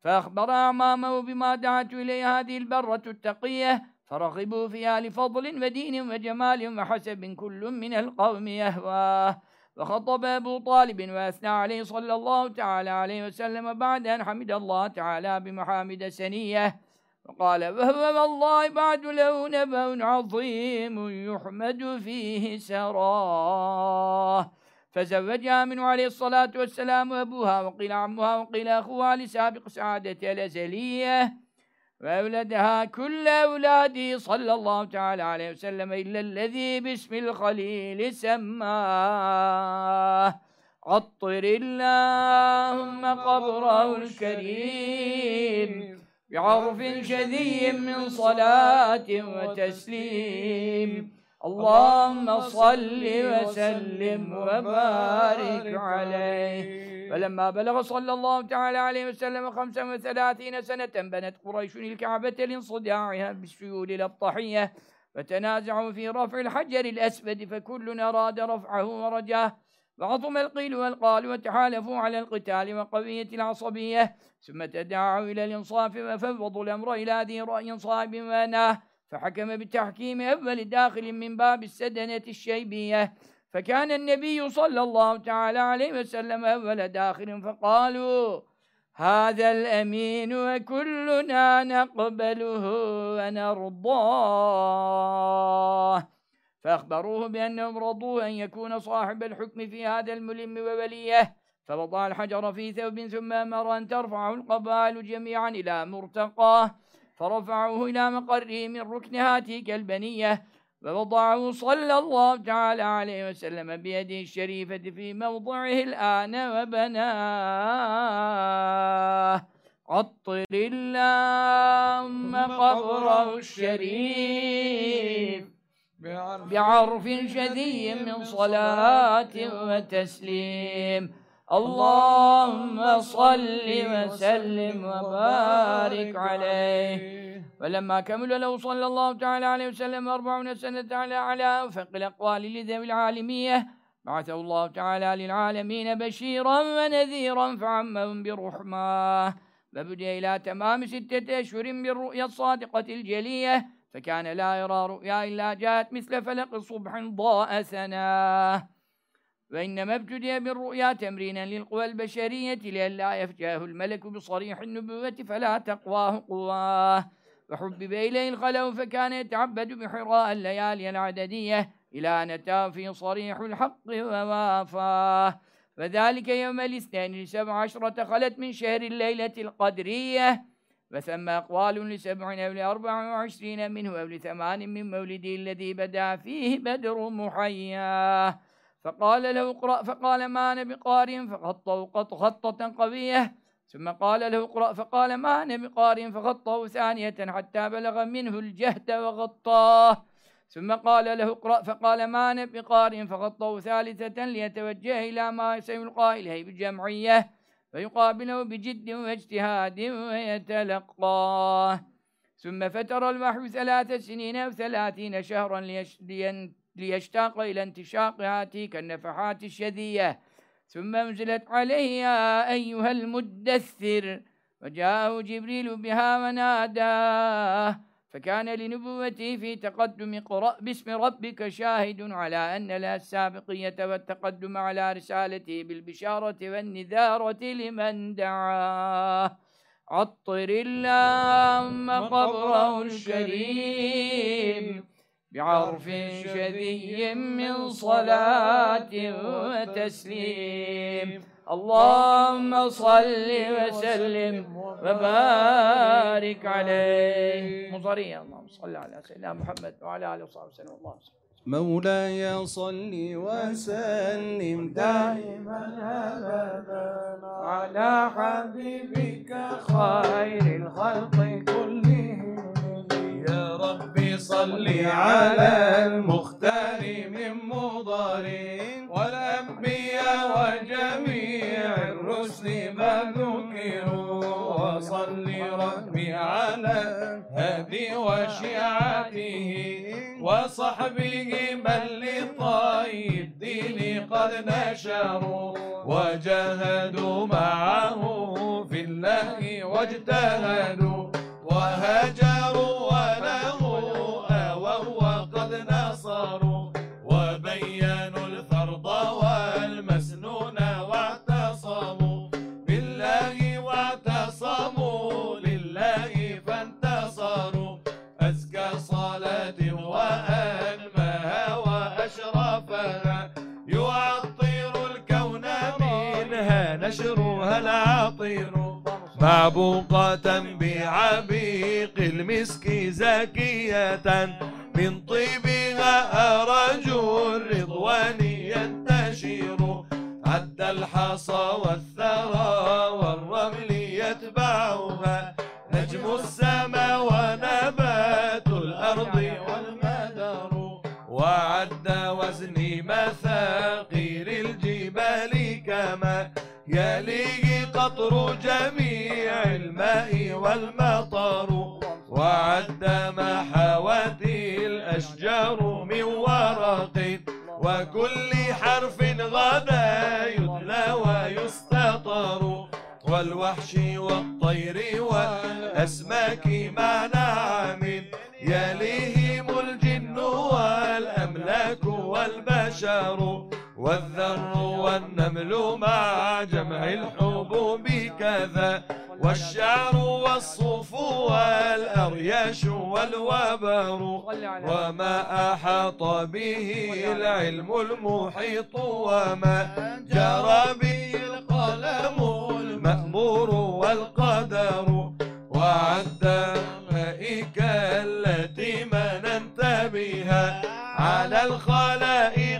فأخبر أعمامه بما دعت إليه هذه البرة التقية فرغبوا فيها لفضل ودين وجمال وحسب كل من القوم يهواه. وخطب أبو طالب وأثنى عليه صلى الله تعالى عليه وسلم بعد أن حمد الله تعالى بمحامد سنية. وقال وهو والله بعد له نبأ عظيم يحمد فيه سراه فزوجها منه عليه الصلاة والسلام أبوها وقيل عمها وقيل أخوها لسابق سعادة الأزلية وأولدها كل أولاده صلى الله تعالى عليه وسلم إلا الذي باسم الخليل سماه. عطر اللهم قبره الكريم. بعرف شذي من صلاة وتسليم. اللهم صل وسلم وبارك عليه. فلما بلغ صلى الله تعالى عليه وسلم خمسا وثلاثين سنة بنت قريش الكعبة لانصداعها بالسيول الأبطحية فتنازعوا في رفع الحجر الأسود فكل أراد رفعه ورجاه. وعظم القيل والقال وتحالفوا على القتال وقوية العصبية ثم تداعوا إلى الإنصاف وفوضوا الأمر إلى ذي رأي صائب وناه فحكم بتحكيم أول داخل من باب السدنة الشيبية. فكان النبي صلى الله تعالى عليه وسلم أول داخل فقالوا هذا الأمين وكلنا نقبله ونرضاه. فأخبروه بأنهم رضوا أن يكون صاحب الحكم في هذا الملم ووليه. فوضع الحجر في ثوب ثم أمر أن ترفعه القبائل جميعا إلى مرتقاه. فرفعوه إلى مقره من ركن هاتيك البنية. ووضعه صلى الله تعالى عليه وسلم بيده الشريفة في موضعه الآن وبناه. عطر اللهم قبره الشريف. بعرف شديد من صلاة وتسليم. اللهم صل وسلم وبارك عليه. ولما كمل له صلى الله تعالى عليه وسلم أربعون سنة على على أفق الأقوال لذوي العالمية. بعثه الله تعالى للعالمين بشيرا ونذيرا فعمهم برحمة. فبدأ إلى تمام ستة أشهر بالرؤيا الصادقة الجلية. فكان لا يرى رؤيا إلا جاءت مثل فلق صبح ضاء سناه وإنما ابتدأ بالرؤيا تمرينا للقوى البشرية لئلا يفجاه الملك بصريح النبوة فلا تقواه قواه. فحبب إليه الخلو فكان يتعبد بحراء الليالي العددية إلى أن في صريح الحق ووافاه فذلك يوم الاثنين لسبع عشرة خلت من شهر الليلة القدرية. وثم أقوال لسبع أو لأربع وعشرين منه أو لثمان من مولده الذي بدا فيه بدر محياه فقال له اقرأ فقال ما أنا بقارئ؟ فخطه خطة قوية. ثم قال له اقرأ فقال ما أنا بقارئ؟ فغطه ثانية حتى بلغ منه الجهد وغطاه ثم قال له اقرأ فقال ما أنا بقارئ؟ فغطه ثالثة ليتوجه إلى ما سيلقى إليه بجمعية. فيقابله بجد واجتهاد ويتلقاه. ثم فتر الوحي ثلاث سنين أو ثلاثين شهرا ليشتاق إلى انتشاق هاتيك النفحات الشذية. ثم أنزلت عليه يا أيها المدثر. وجاءه جبريل بها وناداه. فكان لنبوته في تقدم قرأ باسم ربك شاهد على أن لا السابقية والتقدم على رسالته بالبشارة والنذارة لمن دعاه. عطر اللهم قبره الشريف بعرف شذي من صلاة وتسليم. اللهم صل وسلم وبارك عليه. مصريا اللهم صل على سيدنا محمد وعلى آله وصحبه وسلم. اللهم صل مولاي صل وسلم دائما أبدا على حبيبك خير الخلق كلهم. يا ربي صل على المختار من مضر والأنبياء وجميع الرسل ما ذكروا. وصل ربي على هدي وشيعته وصحبه من لطي الدين قد نشروا. وجاهدوا معه في الله واجتهدوا وهجروا نشرها العطير معبوقة بعبيق المسك زكية. من طيبها أرج الرضوان ينتشر. عد الحصى والثرى والرمل يتبعها. نجم السماء ونبات الأرض والمدر. وعد وزن مثاقير الجبال كما يليه قطر جميع الماء والمطر وعد ما حوت الأشجار من ورق وكل حرف غدا يتلى ويستطر والوحش والطير والأسماك مع نعم يليهم الجن والأملاك والبشر والذر والنمل مع جمع الحبوب كذا والشعر والصوف والأرياش والوبر وما أحاط به العلم المحيط وما جرى به القلم المأمور والقدر. وعد مائك التي مننت بها على الخلائق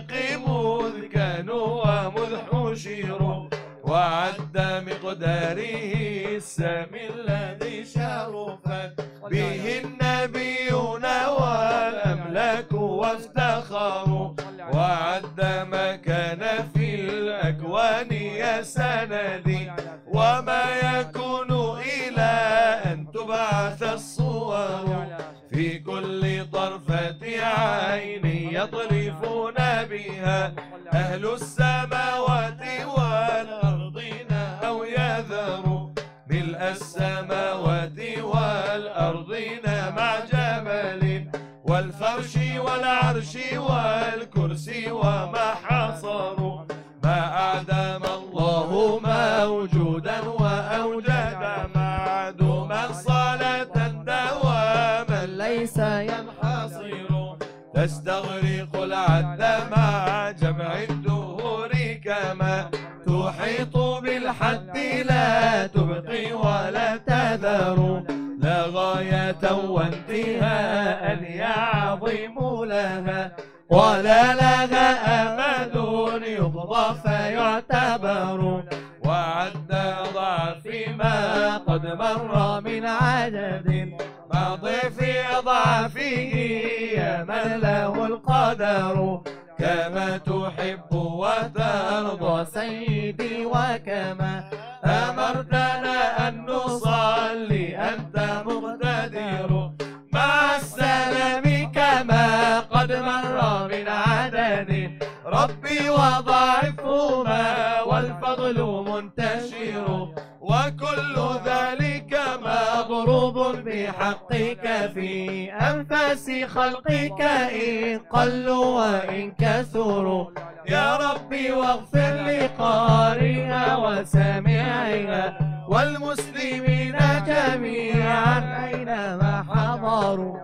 وعد مقداره السامي الذي شرفت به النبيون والأملاك وافتخروا وعد ما كان في الأكوان يا سندي. وما يكون إلى أن تبعث الصور. في كل طرفة عين يطرفون بها أهل السماوات ملء السماوات والأرضين مع جبل والفرش والعرش والكرسي وما حصروا ما أعدم الله موجودا وأوجد معدوما صلاة دواما ليس ينحصر. تستغرق العد مع جمع الدهور كما تحيط بالحد لا وانتهاء يعظم لها ولا لها أمد يقضى فيعتبر وعد ضعف ما قد مر من عدد ماضي في ضعفه يا من له القدر. كما تحب وترضى سيدي وكما أمرتنا أن نصلي أنت مقتدر. ربي وضعفهما والفضل منتشر. وكل ذلك مضروب بحقك في أنفاس خلقك إن قلوا وإن كثروا. يا ربي واغفر لقارئها وسامعها والمسلمين جميعا أينما حضروا.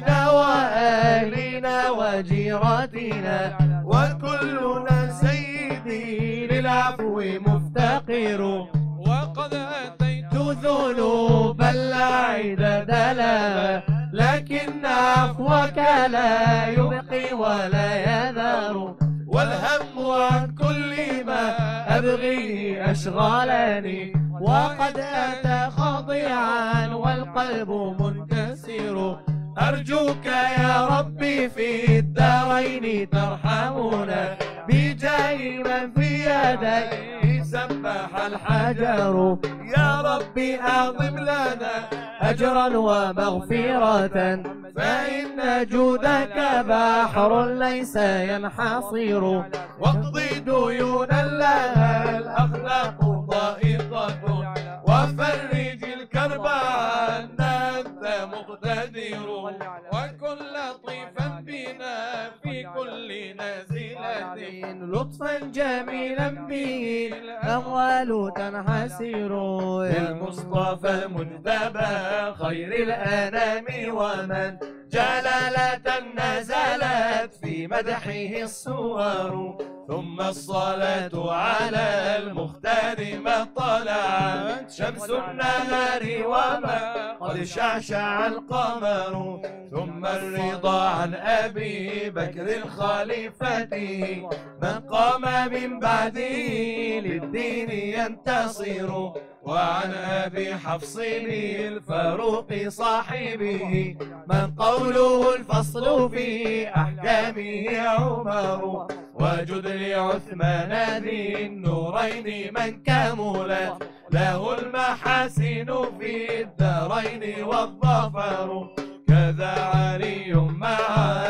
ووالدنا وأهلنا وجيرتنا وكلنا سيدي للعفو مفتقر. وقد أتيت ذنوبا لا عدد لها لكن عفوك لا يبقي ولا يذر. والهم عن كل ما أبغيه أشغلني وقد أتى خاضعا والقلب منكسر. أرجوك يا ربي في الدارين ترحمنا بجاه من في يديه سبح الحجر. يا ربي أعظم لنا أجرا ومغفرة فإن جودك بحر ليس ينحصر. واقضي ديونا لها الأخلاق ضائقة وفرج لطيفا بنا في كل نازلة لطفا جميلا به الأموال تنحسر. المصطفى المجتبى خير الأنام ومن جلالة نزلت في مدحه الصور. ثم الصلاة على المختار ما طلعت. شمس النهار وما قد شعشع القمر. ثم الرضا عن أبي بكر الخليفة. من قام من بعده للدين ينتصر. وعن أبي حفص الفاروق صاحبه. من قوله الفصل في أحكامه عمر. وجد لعثمان ذي النورين من كملت له المحاسن في الدارين والظفر. كذا علي مع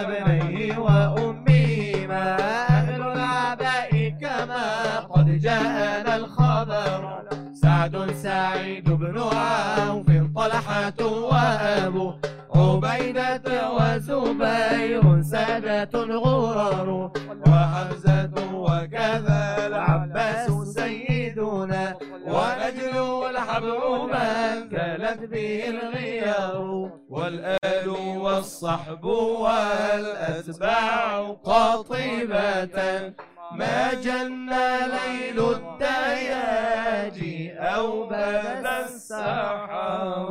ابنيه وأمهما أهل الآباء كما قد جاءنا الخبر. سعد سعيد بن عوف طلحة وأبو عبيدة وزبير سادة غرر وحمزة وكذا العباس سيدنا ونجل والحبر من كلت به الغيار والآل والصحب والأتباع قاطبة ما جن ليل الدياج أو بدا السحر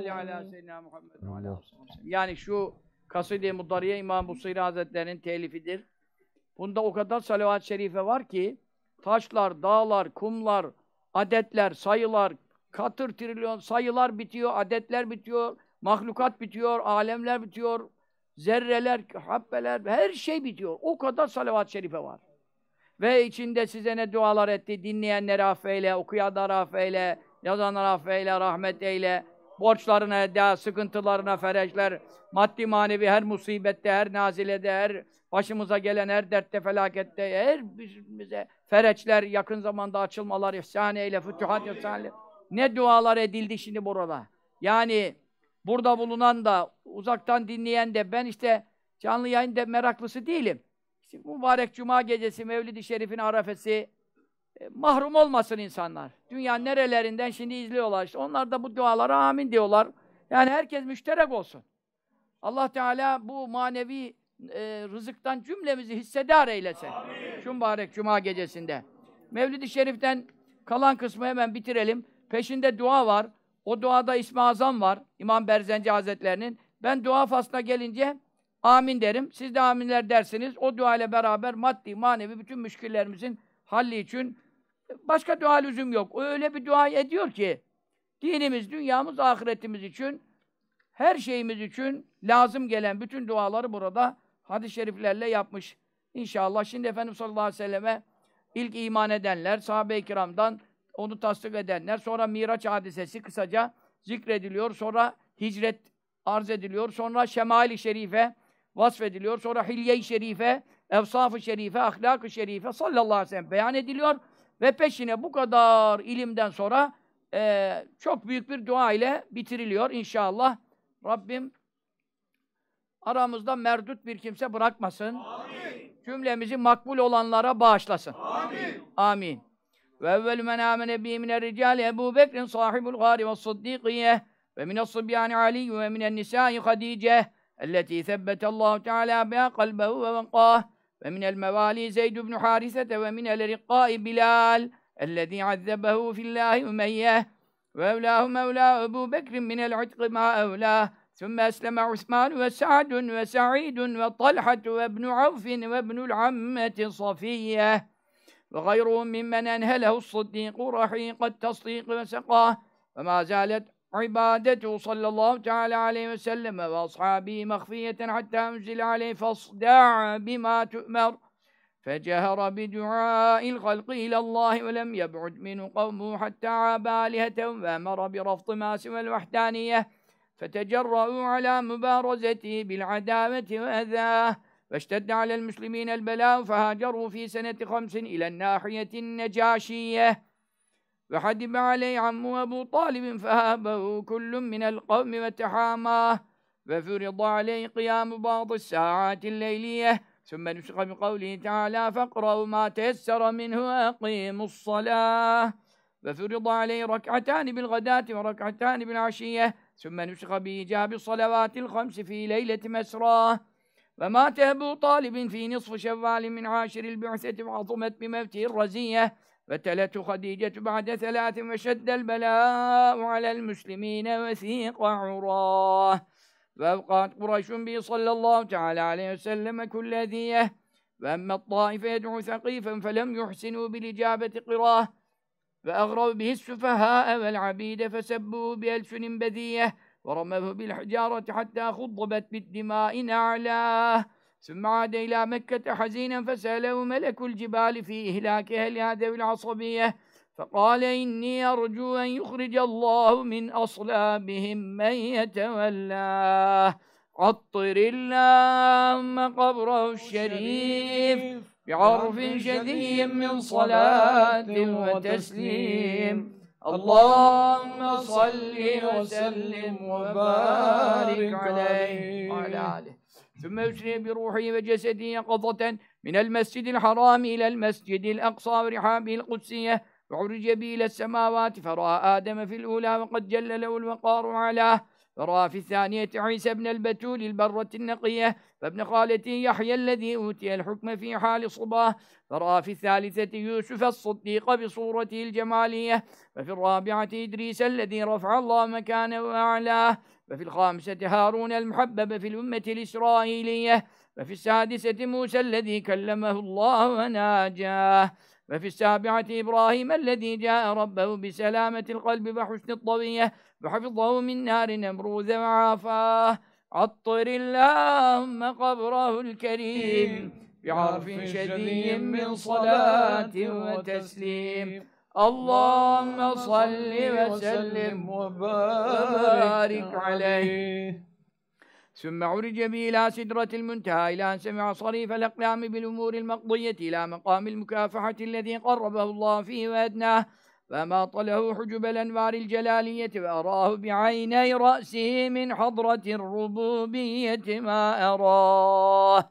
Salli ala seyyidina Muhammed ve ala Yani şu Kaside-i Muddariye İmam Busiri Hazretleri'nin telifidir. Bunda o kadar salavat-ı şerife var ki taşlar, dağlar, kumlar, adetler, sayılar, katır trilyon sayılar bitiyor, adetler bitiyor, mahlukat bitiyor, alemler bitiyor, zerreler, habbeler, her şey bitiyor. O kadar salavat-ı şerife var. Ve içinde size ne dualar etti, dinleyenleri affeyle, okuyanları affeyle, yazanları affeyle, rahmet eyle, borçlarına eda, sıkıntılarına fereçler, maddi manevi her musibette, her nazilede, her başımıza gelen her dertte, felakette, her bize fereçler, yakın zamanda açılmalar, ihsan eyle, fütühat ihsan eyle. Ne dualar edildi şimdi burada. Yani burada bulunan da, uzaktan dinleyen de, ben işte canlı yayında meraklısı değilim. İşte mübarek Cuma gecesi, Mevlid-i Şerif'in arafesi, e, mahrum olmasın insanlar. Dünya nerelerinden şimdi izliyorlar işte. Onlar da bu dualara amin diyorlar. Yani herkes müşterek olsun. Allah Teala bu manevi e, rızıktan cümlemizi hissedar eylesin. Amin. Şu mübarek Cuma gecesinde. Mevlid-i Şerif'ten kalan kısmı hemen bitirelim. Peşinde dua var. O duada İsmi Azam var. İmam Berzenci Hazretlerinin. Ben dua faslına gelince amin derim. Siz de aminler dersiniz. O dua ile beraber maddi, manevi bütün müşkillerimizin halli için başka dua lüzum yok. O öyle bir dua ediyor ki dinimiz, dünyamız, ahiretimiz için her şeyimiz için lazım gelen bütün duaları burada hadis-i şeriflerle yapmış. İnşallah şimdi Efendimiz sallallahu aleyhi ve selleme ilk iman edenler, sahabe-i kiramdan onu tasdik edenler, sonra Miraç hadisesi kısaca zikrediliyor, sonra hicret arz ediliyor, sonra şemail-i şerife vasfediliyor, sonra hilye-i şerife, evsaf-ı şerife, ahlak-ı şerife sallallahu aleyhi ve sellem beyan ediliyor ve peşine bu kadar ilimden sonra e, çok büyük bir dua ile bitiriliyor inşallah. Rabbim aramızda merdut bir kimse bırakmasın. Amin. Cümlemizi makbul olanlara bağışlasın. Amin. Amin. Ve evvelü men amene bi mine ricali Ebu Bekrin sahibul gari ve siddiqiye ve mine sıbyani Ali ve mine nisai Hadice elleti sebbetallahu teala biha kalbehu ve venkâh ومن الموالي زيد بن حارثة ومن الرقاء بلال الذي عذبه في الله أمية وأولاه مولاه أبو بكر من العتق مع أولاه ثم أسلم عثمان وسعد وسعيد وطلحة وابن عوف وابن العمة صفية. وغيرهم ممن أنهله الصديق رحيق التصديق وسقاه وما زالت عبادته صلى الله تعالى عليه وسلم وأصحابه مخفية حتى أنزل عليه فاصدع بما تؤمر. فجهر بدعاء الخلق إلى الله ولم يبعد منه قومه حتى عاب آلهتهم وأمر برفض ما سوى الوحدانية. فتجرؤوا على مبارزته بالعداوة وأذاه. فاشتد على المسلمين البلاء فهاجروا في سنة خمس إلى الناحية النجاشية. فحدب عليه عمه أبو طالب فهابه كل من القوم وتحاماه ففرض عليه قيام بعض الساعات الليلية ثم نسخ بقوله تعالى فاقرأوا ما تيسر منه وأقيموا الصلاة ففرض عليه ركعتان بالغداة وركعتان بالعشية ثم نسخ بإيجاب الصلوات الخمس في ليلة مسراه. فمات أبو طالب في نصف شوال من عاشر البعثة وعظمت بموته الرزية فتلته خديجة بعد ثلاث وشد البلاء على المسلمين وثيق عراه. فأبقات قريش به صلى الله تعالى عليه وسلم كل ذية. فأما الطائف يدعو ثقيفا فلم يحسنوا بالإجابة قراه. فأغروا به السفهاء والعبيد فسبوه بألسن بذية. ورموه بالحجارة حتى خضبت بالدماء نعلاه. ثم عاد إلى مكة حزينا فسأله ملك الجبال في إهلاكها لهذه العصبية فقال إني أرجو أن يخرج الله من أصلابهم من يتولاه. عطر اللهم قبره الشريف بعرف شديد من صلاة وتسليم. اللهم صل وسلم وبارك عليه. وعلى آله. ثم يسري بروحه وجسده يقظة من المسجد الحرام إلى المسجد الأقصى ورحابه القدسية. وعرج به إلى السماوات فرأى آدم في الأولى وقد جل له الوقار علاه فرأى في الثانية عيسى بن البتول البرة النقية فابن خالته يحيى الذي أوتي الحكم في حال صباه. فرأى في الثالثة يوسف الصديق بصورته الجمالية. وفي الرابعة إدريس الذي رفع الله مكانه وأعلاه. وفي الخامسة هارون المحبب في الأمة الإسرائيلية وفي السادسة موسى الذي كلمه الله وناجاه وفي السابعة إبراهيم الذي جاء ربه بسلامة القلب وحسن الطوية وحفظه من نار نمروذ وعافاه عطر اللهم قبره الكريم بعرف شديد من صلاة وتسليم. اللهم صل وسلم وبارك عليه. ثم عرج به إلى سدرة المنتهى إلى أن سمع صريف الأقلام بالأمور المقضية إلى مقام المكافحة الذي قربه الله فيه وأدناه فأماط له حجب الأنوار الجلالية وأراه بعيني رأسه من حضرة الربوبية ما أراه.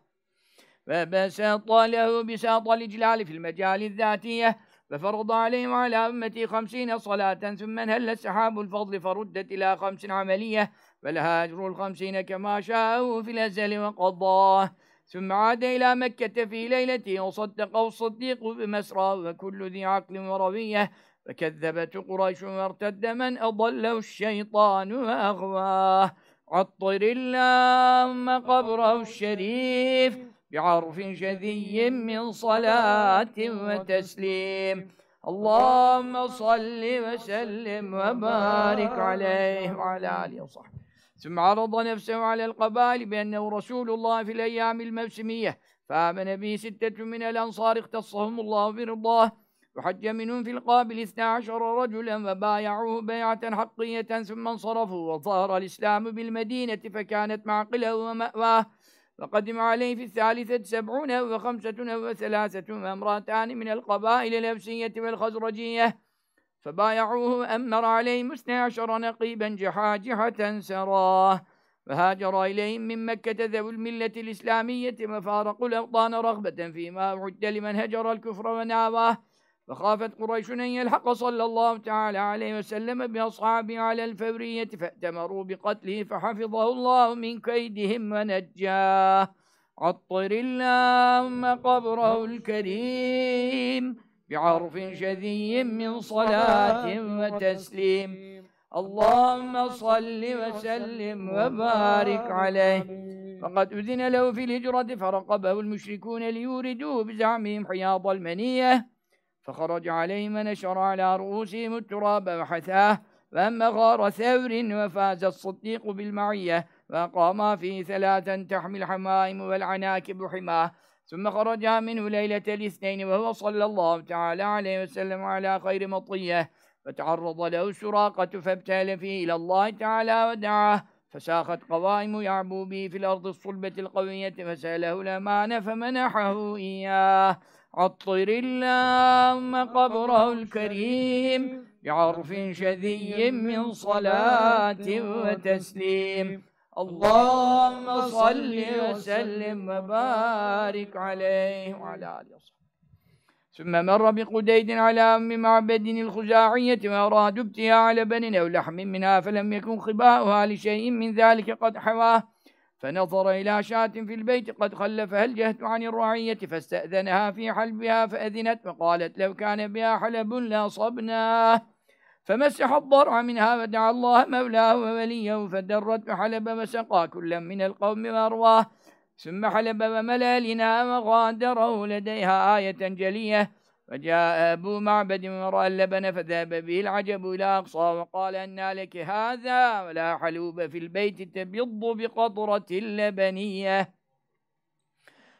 فبسط له بساط الإجلال في المجال الذاتية ففرض عليهم وعلى أمتي خمسين صلاة ثم انهل سحاب الفضل فردت إلى خمس عملية فلها أجر الخمسين كما شاءه في الأزل وقضاه ثم عاد إلى مكة في ليلته وصدقه الصديق بمسرى وكل ذي عقل وروية فكذبت قريش وارتد من أضله الشيطان وأغواه. عطر اللهم قبره الشريف. بعرف شذي من صلاة وتسليم. اللهم صل وسلم وبارك عليه وعلى آله وصحبه. ثم عرض نفسه على القبائل بأنه رسول الله في الأيام الموسمية. فآمن به ستة من الأنصار اختصهم الله برضاه. وحج منهم في القابل اثنا عشر رجلا وبايعوه بيعة حقية ثم انصرفوا. وظهر الإسلام بالمدينة فكانت معقله ومأواه. وقدم عليه في الثالثة سبعون وخمسة وثلاثة وامرأتان من القبائل الأبسية والخزرجية فبايعوه أمر عليهم اثني عشر نقيبا جحاجحة سراه فهاجر إليهم من مكة ذوي الملة الإسلامية وفارقوا الأوطان رغبة فيما أعد لمن هجر الكفر وناواه فخافت قريش أن يلحق صلى الله تعالى عليه وسلم بأصحابه على الفورية فأتمروا بقتله فحفظه الله من كيدهم ونجاه. عطر اللهم قبره الكريم بعرف شذي من صلاة وتسليم. اللهم صل وسلم وبارك عليه. فقد أذن له في الهجرة فرقبه المشركون ليوردوه بزعمهم حياض المنية. فخرج عليهم ونشر على رؤوسهم التراب وحثاه وأما غار ثور وفاز الصديق بالمعية وقاما فيه ثلاثا تحمي الحمائم والعناكب حماه. ثم خرج منه ليلة الاثنين وهو صلى الله تعالى عليه وسلم على خير مطية. فتعرض له سراقة فابتال فيه إلى الله تعالى ودعاه. فساخت قوائم يعبو به في الأرض الصلبة القوية فسأله الأمان فمنحه إياه. عطر اللهم قبره الكريم بعرف شذي من صلاة وتسليم. اللهم صل وسلم وبارك عليه وعلى آله وصحبه. ثم مر بقديد على أم معبد الخزاعية وأراد ابتها على بن أو لحم منها فلم يكن خباؤها لشيء من ذلك قد حواه. فنظر إلى شاة في البيت قد خلفها الجهد عن الرعية فاستأذنها في حلبها فأذنت وقالت لو كان بها حلب لاصبناه فمسح الضرع منها ودعا الله مولاه ووليه فدرت وحلب وسقى كلا من القوم وأرواه. ثم حلب وملا لنا وغادره لديها آية جلية. فجاء أبو معبد ورأى اللبن فذهب به العجب إلى أقصى وقال أن لك هذا ولا حلوب في البيت تبض بقطرة اللبنية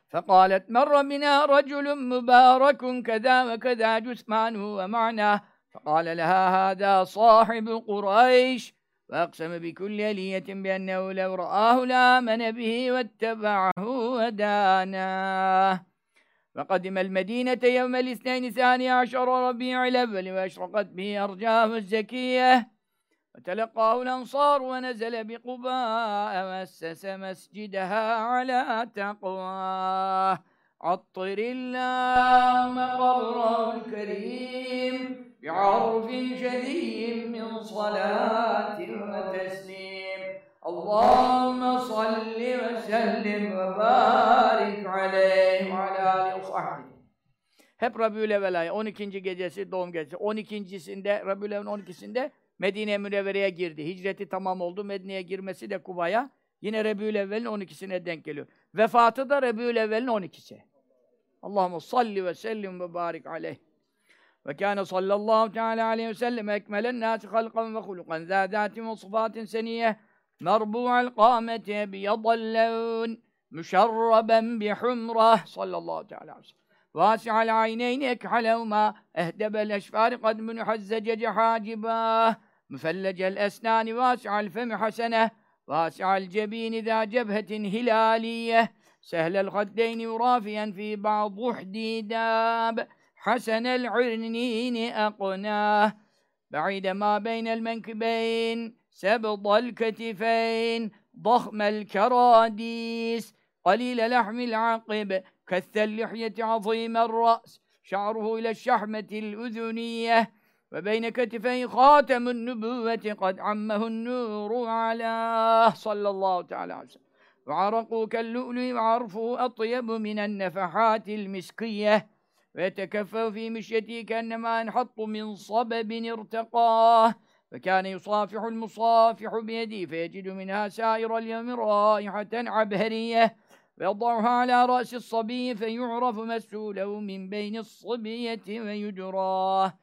فقالت مر بنا رجل مبارك كذا وكذا جثمانه ومعناه فقال لها هذا صاحب قريش. وأقسم بكل ألية بأنه لو رآه لآمن به واتبعه وداناه فقدم المدينة يوم الاثنين ثاني عشر ربيع الأول وأشرقت به أرجاه الزكية. وتلقاه الأنصار ونزل بقباء وأسس مسجدها على تقواه. عطر اللهم قبره الكريم بعرف شديد من صلاة وتسليم. Allahümme salli ve sellim ve barik aleyhi ve ala alihi Hep Rabiül Evvela'ya 12. gecesi doğum gecesi. 12.sinde Rabiül Evvela'nın 12'sinde Medine Münevvere'ye girdi. Hicreti tamam oldu. Medine'ye girmesi de Kuba'ya yine Rebiül Evvel'in 12'sine denk geliyor. Vefatı da Rebiül Evvel'in 12'si. Allahumme salli ve sellim ve barik aleyh. Ve kâne sallallahu teâlâ aleyhi ve sellem ekmelen nâsi halkan ve hulukan zâdâtin ve sıfâtin seniyye مربوع القامة أبيض اللون مشربا بحمرة. صلى الله تعالى عليه وسلم. واسع العينين أكحلهما أهدب الأشفار قد منحزج حاجباه مفلج الأسنان واسع الفم حسنة. واسع الجبين ذا جبهة هلالية. سهل الخدين ورافيا في بعض حديداب حسن العرنين أقناه. بعيد ما بين المنكبين. سبض الكتفين ضخم الكراديس قليل لحم العقب كث اللحية عظيم الرأس شعره إلى الشحمة الأذنية. وبين كتفيه خاتم النبوة قد عمه النور علاه صلى الله تعالى وسلم. وعرقه كاللؤلؤ وعرفه أطيب من النفحات المسكية. ويتكفأ في مشيته كأنما ينحط من صبب ارتقاه. فكان يصافح المصافح بيده فيجد منها سائر اليوم رائحة عبهرية ويضعها على رأس الصبي فيعرف مسؤوله من بين الصبية ويجراه.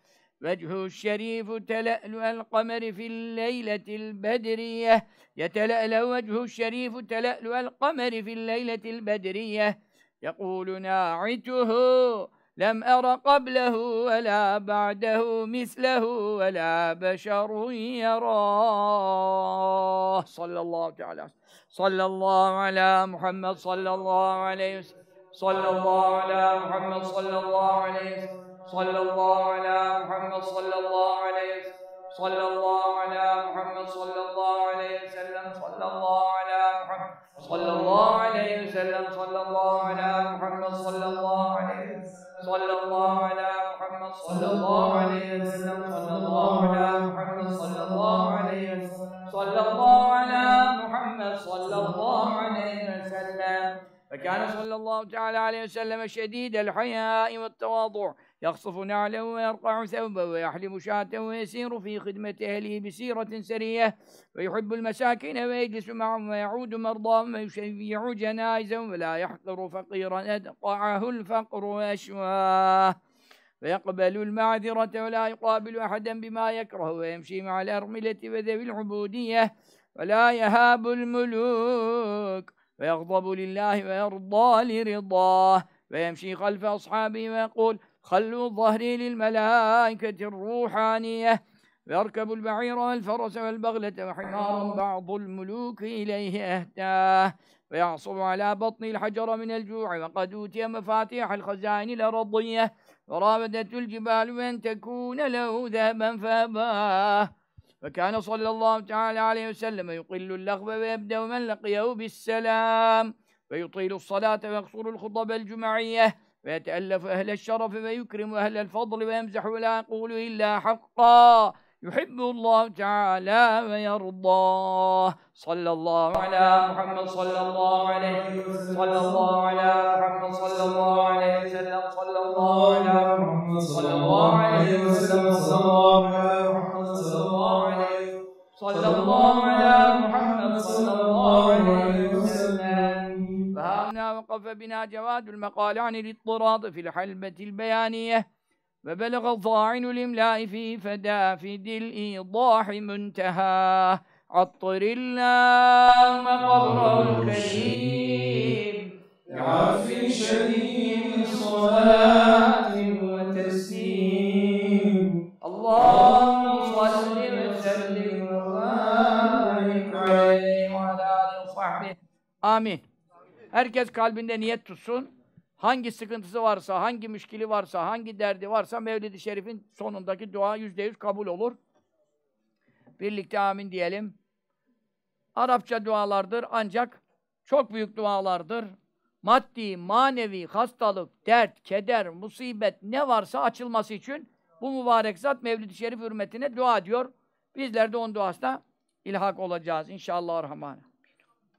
وجهه الشريف تلألؤ القمر في الليلة البدرية يتلألأ وجهه الشريف تلألؤ القمر في الليلة البدرية. يقول ناعته لم أر قبله ولا بعده مثله ولا بشر يراه صلى الله تعالى. صلى الله على محمد صلى الله عليه وسلم صلى الله على محمد صلى الله عليه وسلم صلى الله على محمد صلى الله عليه وسلم صلى الله على محمد صلى الله عليه وسلم صلى الله على محمد صلى الله عليه وسلم صلى الله على محمد صلى الله عليه وسلم صلى الله على محمد صلى الله عليه وسلم صلى الله على محمد صلى الله عليه وسلم. صلى الله على محمد صلى الله عليه وسلم. فكان صلى الله تعالى عليه وسلم شديد الحياء والتواضع. يخصف نعله ويرقع ثوبه ويحلب شاته ويسير في خدمة أهله بسيرة سرية. ويحب المساكين ويجلس معهم ويعود مرضاهم ويشيع جنائزهم ولا يحقر فقيرا. أدقعه الفقر وأشواه. ويقبل المعذرة ولا يقابل أحدا بما يكره ويمشي مع الأرملة وذوي العبودية ولا يهاب الملوك. ويغضب لله ويرضى لرضاه. ويمشي خلف أصحابه ويقول خلوا ظهري للملائكة الروحانية. ويركب البعير والفرس والبغلة وحمار بعض الملوك إليه أهداه ويعصب على بطن الحجر من الجوع. وقد أوتي مفاتيح الخزائن الأرضية. وراودته الجبال أن تكون له ذهبا فأباه وكان صلى الله تعالى عليه وسلم يقل اللغو ويبدأ من لقيه بالسلام. ويطيل الصلاة ويقصر الخطب الجمعية. ويتألف أهل الشرف ويكرم أهل الفضل ويمزح ولا يقول إلا حقا يحب الله تعالى ويرضاه صلى الله على محمد صلى الله عليه صلى الله على محمد صلى الله عليه وسلم صلى الله على محمد صلى الله عليه وسلم صلى الله على محمد صلى الله عليه صلى الله على محمد صلى الله عليه وسلم فهمنا وقف بنا جواد المقال عن الاضطراد في الحلبة البيانية وبلغ الضاعن الإملاء في فدافد الإيضاح منتهى. عطر اللهم قبره الكريم. بعفو شديد صلاة وتسليم اللهم صل وسلم وبارك عليه وعلى آله وصحبه. Amin. Herkes kalbinde niyet tutsun. Hangi sıkıntısı varsa, hangi müşkili varsa, hangi derdi varsa Mevlid-i Şerif'in sonundaki dua yüzde yüz kabul olur. Birlikte amin diyelim. Arapça dualardır ancak çok büyük dualardır. Maddi, manevi, hastalık, dert, keder, musibet ne varsa açılması için bu mübarek zat Mevlid-i Şerif hürmetine dua ediyor. Bizler de onun duasına ilhak olacağız inşallah rahman.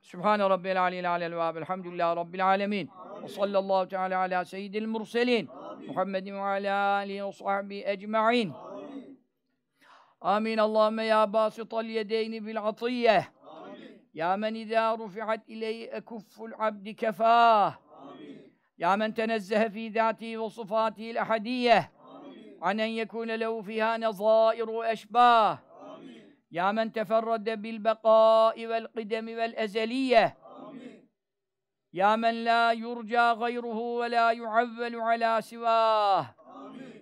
سبحان ربي العلي الأعلى الواب الحمد لله رب العالمين. وصلى الله تعالى على سيد المرسلين محمد وعلى آله وصحبه أجمعين. آمين. اللهم يا باسط اليدين بالعطية. يا من إذا رفعت إليه أكف العبد كفاه. يا من تنزه في ذاته وصفاته الأحدية. عن أن يكون له فيها نظائر وأشباه. يا من تفرد بالبقاء والقدم والأزلية. يا من لا يرجى غيره ولا يعول على سواه.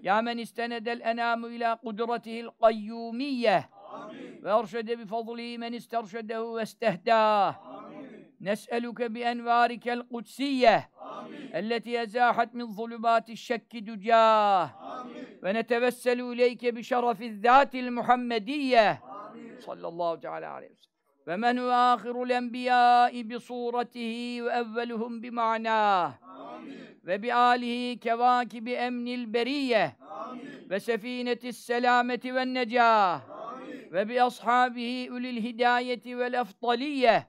يا من استند الأنام إلى قدرته القيومية. وأرشد بفضله من استرشده واستهداه. نسألك بأنوارك القدسية التي أزاحت من ظلمات الشك دجاه. ونتوسل إليك بشرف الذات المحمدية. صلى الله تعالى عليه وسلم. ومن هو آخر الأنبياء بصورته وأولهم بمعناه. وبآله كواكب أمن البرية. وسفينة السلامة والنجاة. وبأصحابه أولي الهداية والأفضلية.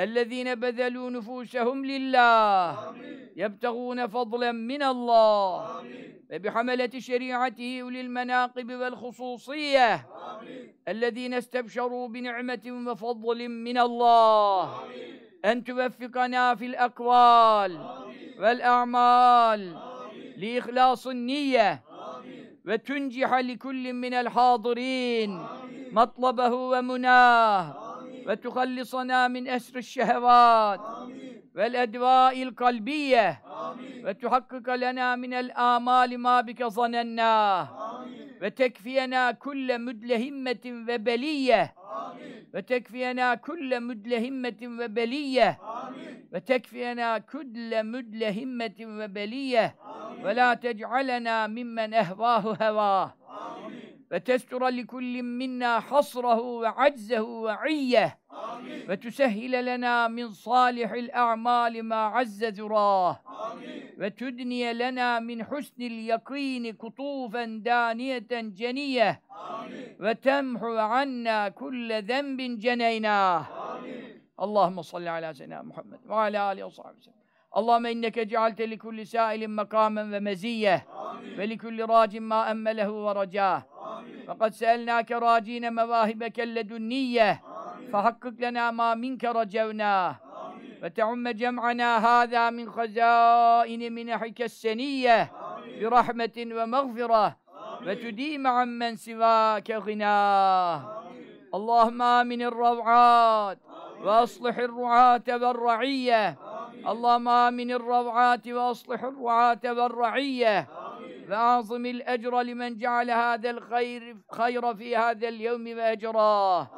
الذين بذلوا نفوسهم لله يبتغون فضلا من الله وبحملة شريعته أولي المناقب والخصوصية الذين استبشروا بنعمة وفضل من الله. أن توفقنا في الأقوال والأعمال لإخلاص النية وتنجح لكل من الحاضرين مطلبه ومناه. وتخلصنا من أسر الشهوات والأدواء القلبية. وتحقق لنا من الآمال ما بك ظنناه وتكفينا كل مدلهمة وبلية. وتكفينا كل مدلهمة وبلية. وتكفينا كل مدلهمة وبلية. ولا تجعلنا ممن أهواه هواه. وتستر لكل منا حصره وعجزه وعية. وتسهل لنا من صالح الأعمال ما عز ذراه. وتدني لنا من حسن اليقين كطوفا دانية جنية. وتمحو عنا كل ذنب جنيناه. اللهم صل على سيدنا محمد وعلى آله وصحبه وسلم. اللهم إنك جعلت لكل سائل مقاما ومزية ولكل راج ما أمله ورجاه. وقد سألناك راجين مواهبك اللدنية فحقق لنا ما منك رجوناه وتعم جمعنا هذا من خزائن منحك السنية برحمة ومغفرة وتديم عمن سواك غناه اللهم آمن الروعات وأصلح الرعاة والرعية اللهم آمن الروعات وأصلح الرعاة والرعية. وأعظم الأجر لمن جعل هذا الخير خير في هذا اليوم وأجراه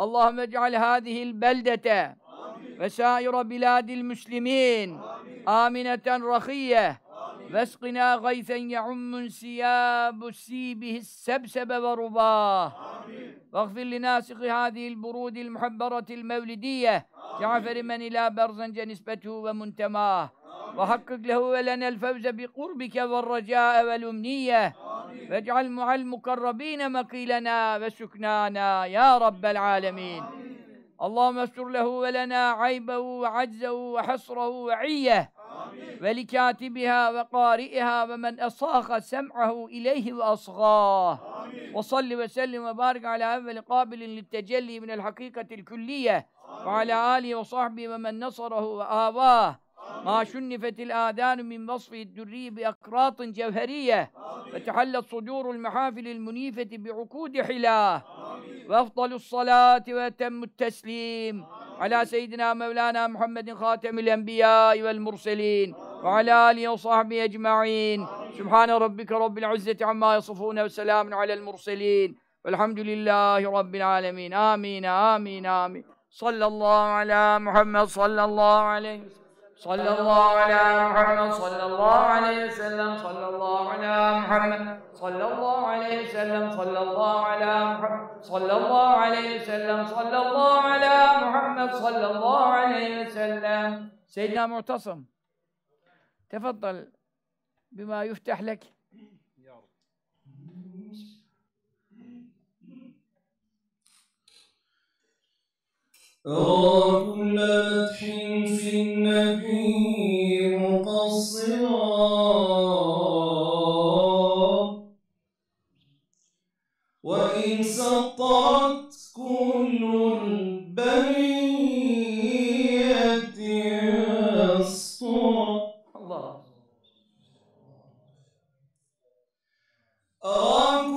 اللهم اجعل هذه البلدة وسائر بلاد المسلمين آمنة رخية. واسقنا غيثا يعم انسياب السيبه السبسب ورباه. واغفر لناسخ هذه البرود المحبرة المولدية. جعفر من إلى برزنج نسبته ومنتماه. وحقق له ولنا الفوز بقربك والرجاء والأمنية. واجعل مع المقربين مقيلنا وسكنانا يا رب العالمين. اللهم استر له ولنا عيبه وعجزه وحصره وعيه. ولكاتبها وقارئها ومن أصاغ سمعه إليه وأصغاه. وصل وسلم وبارك على أول قابل للتجلي من الحقيقة الكلية وعلى آله وصحبه ومن نصره وآواه. ما شنفت الآذان من وصف الدري بأقراط جوهرية فتحلت صدور المحافل المنيفة بعقود حلاه. وأفضل الصلاة وأتم التسليم. على سيدنا مولانا محمد خاتم الأنبياء والمرسلين وعلى آله وصحبه أجمعين. سبحان ربك رب العزة عما يصفون وسلام على المرسلين. والحمد لله رب العالمين. آمين آمين آمين. صلى الله على محمد صلى الله عليه وسلم. صلى الله على محمد صلى الله عليه وسلم صلى الله على محمد صلى الله عليه وسلم صلى الله على محمد صلى الله عليه وسلم صلى الله على محمد صلى الله عليه وسلم. سيدنا معتصم تفضل بما يفتح لك. أرى كل مدح في النبي مقصرا. وإن سطرت كل البرية أسطرا الله. أرى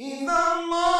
إذا الله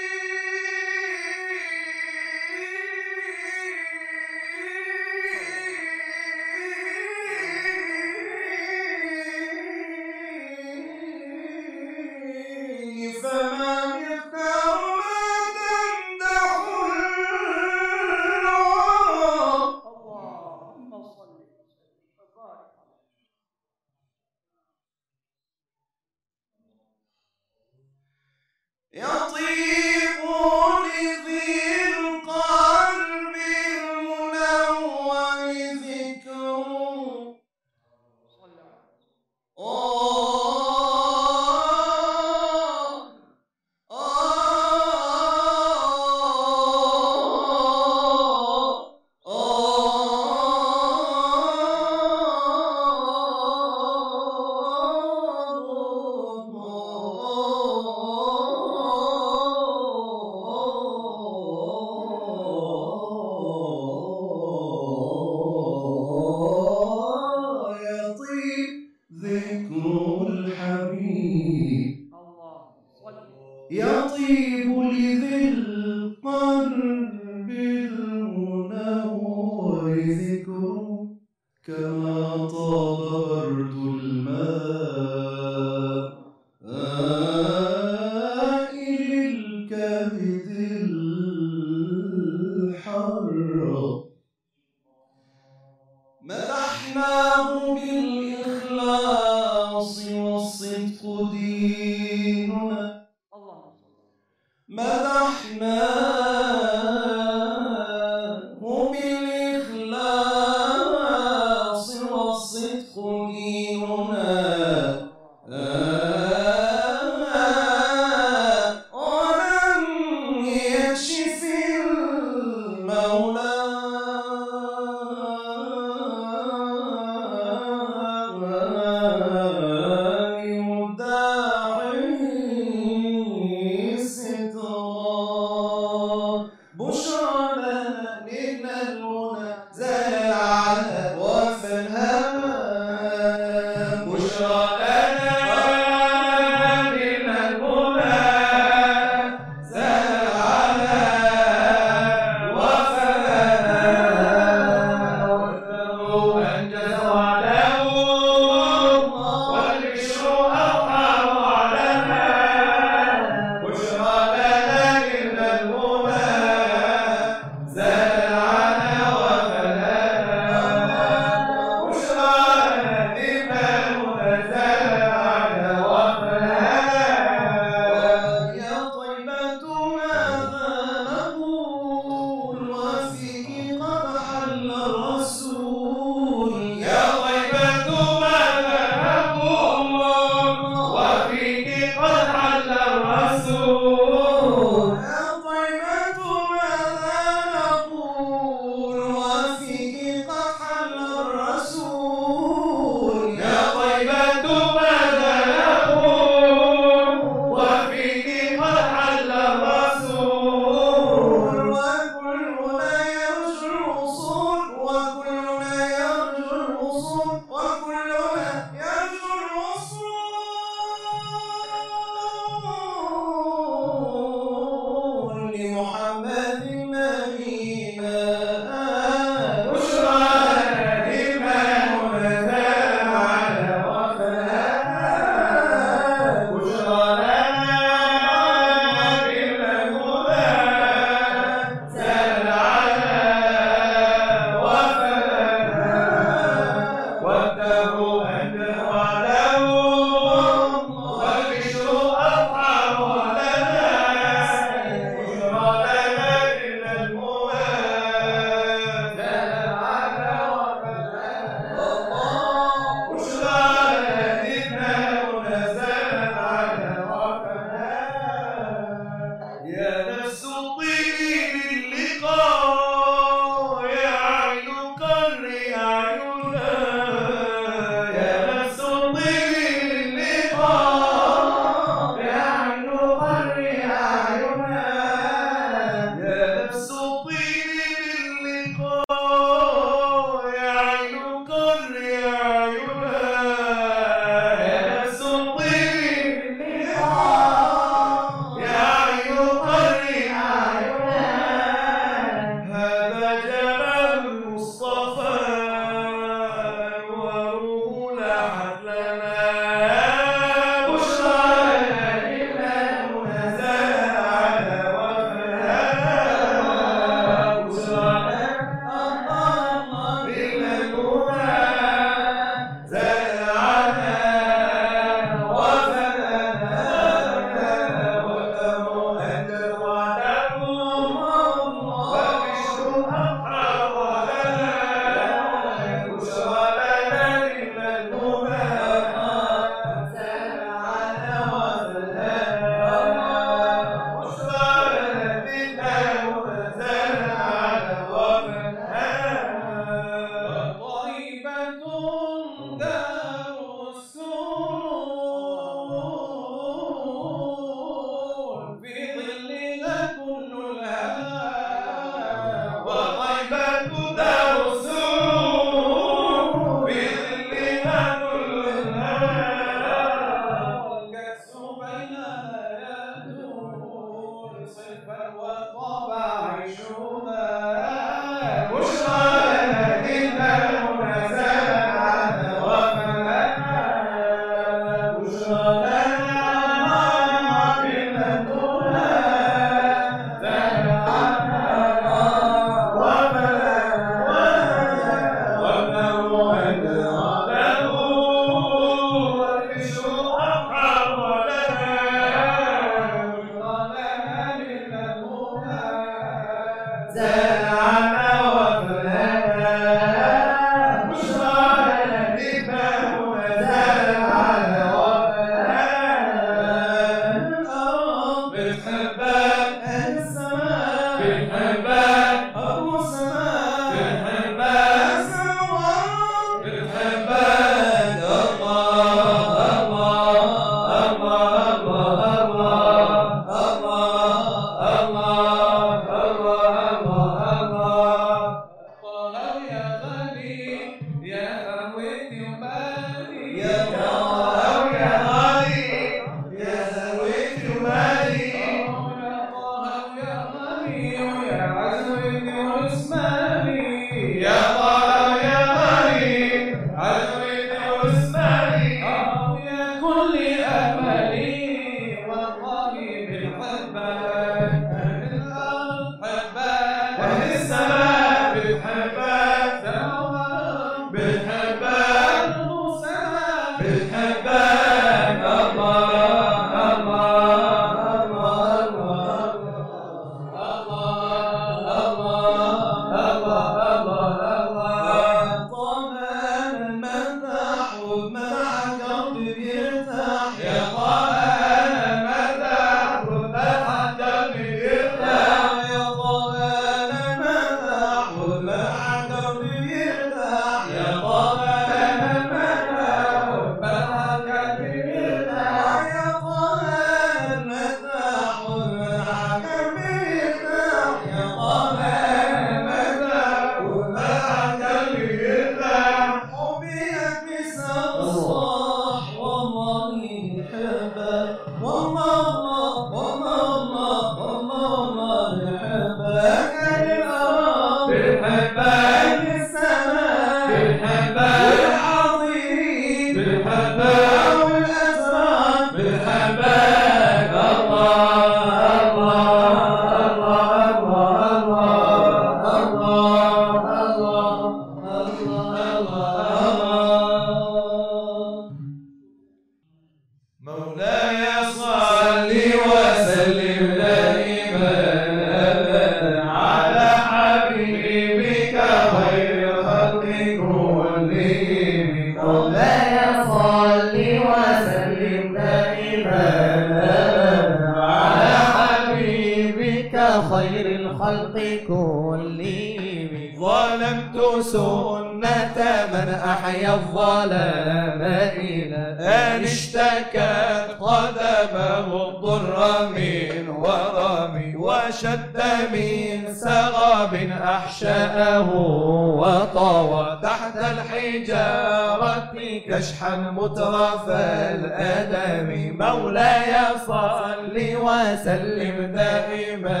مترف الأدم. مولاي صل وسلم دائما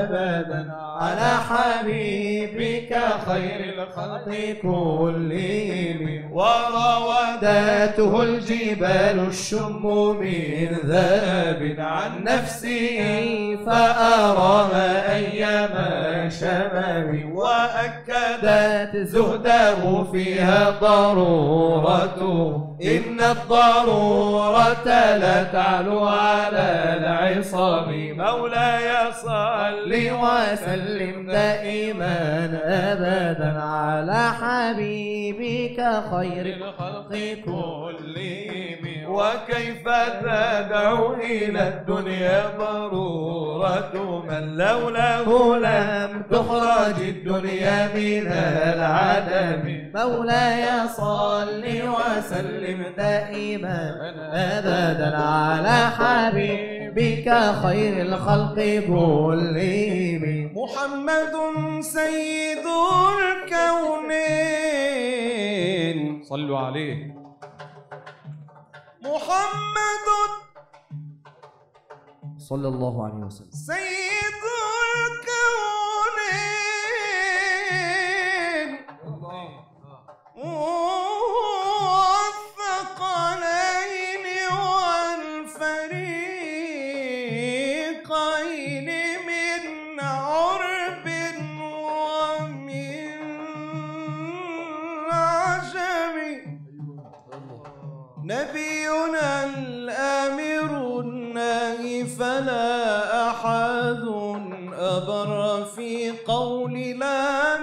أبدا على حبيبك خير الخلق وراودته الجبال الشم من ذهب عن نفسه فأراها أيام شمم وأكدت زهده فيها ضرورته إن الضرورة لا تعلو على العصام. مولاي صل وسلم دائما أبدا على حبيبك خير الخلق كلهم. وكيف تدعو إلى الدنيا ضرورة من لولاه لم تخرج الدنيا من العدم. مولاي صل وسلم دائما أبدا على حبيبك خير الخلق كلهم. محمد سيد الكونين صلوا عليه. محمد صلى الله عليه وسلم. سيد الكونين والثقلين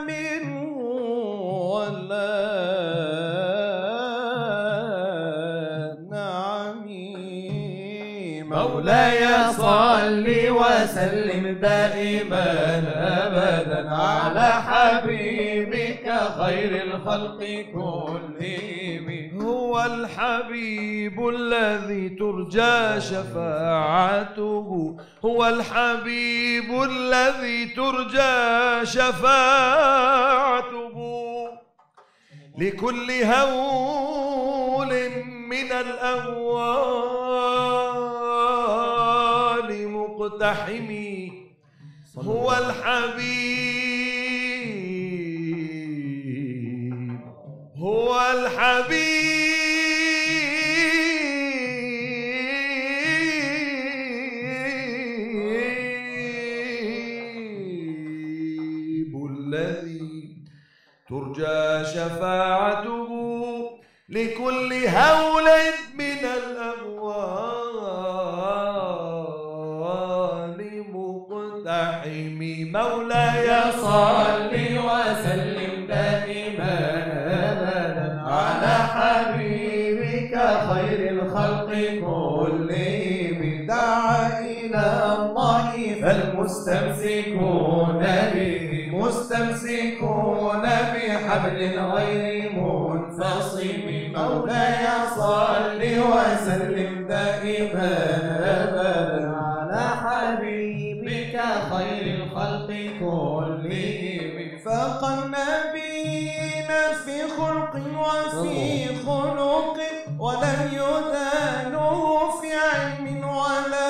منه ولا نعم. مولاي صل وسلم دائما ابدا على حبيبك خير الخلق كلهم. هو الحبيب الذي ترجى شفاعته. هو الحبيب الذي ترجى شفاعته. لكل هول من الأهوال مقتحم هو الحبيب هو الحبيب الذي ترجى شفاعته لكل هول من الأهوال مقتحم مولاي صل وسلم. خير الخلق كلهم دعا إلى الله. فالمستمسكون به مستمسكون بحبل غير منفصم. مولاي صل وسلم دائما ابدا على حبيبك خير الخلق كلهم. فاق النبيين في خلق وفي خلق ولم يدانوا في علم ولا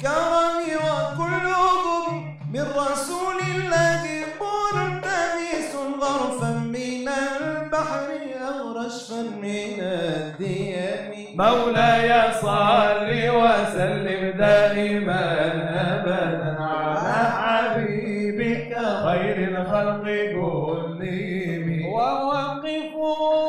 كرم وكلهم من رسول الله مرتبس غرفا من البحر أو رشفا من الديم. مولاي صل وسلم دائما أبدا على حبيبك خير الخلق كلهم. ووقفون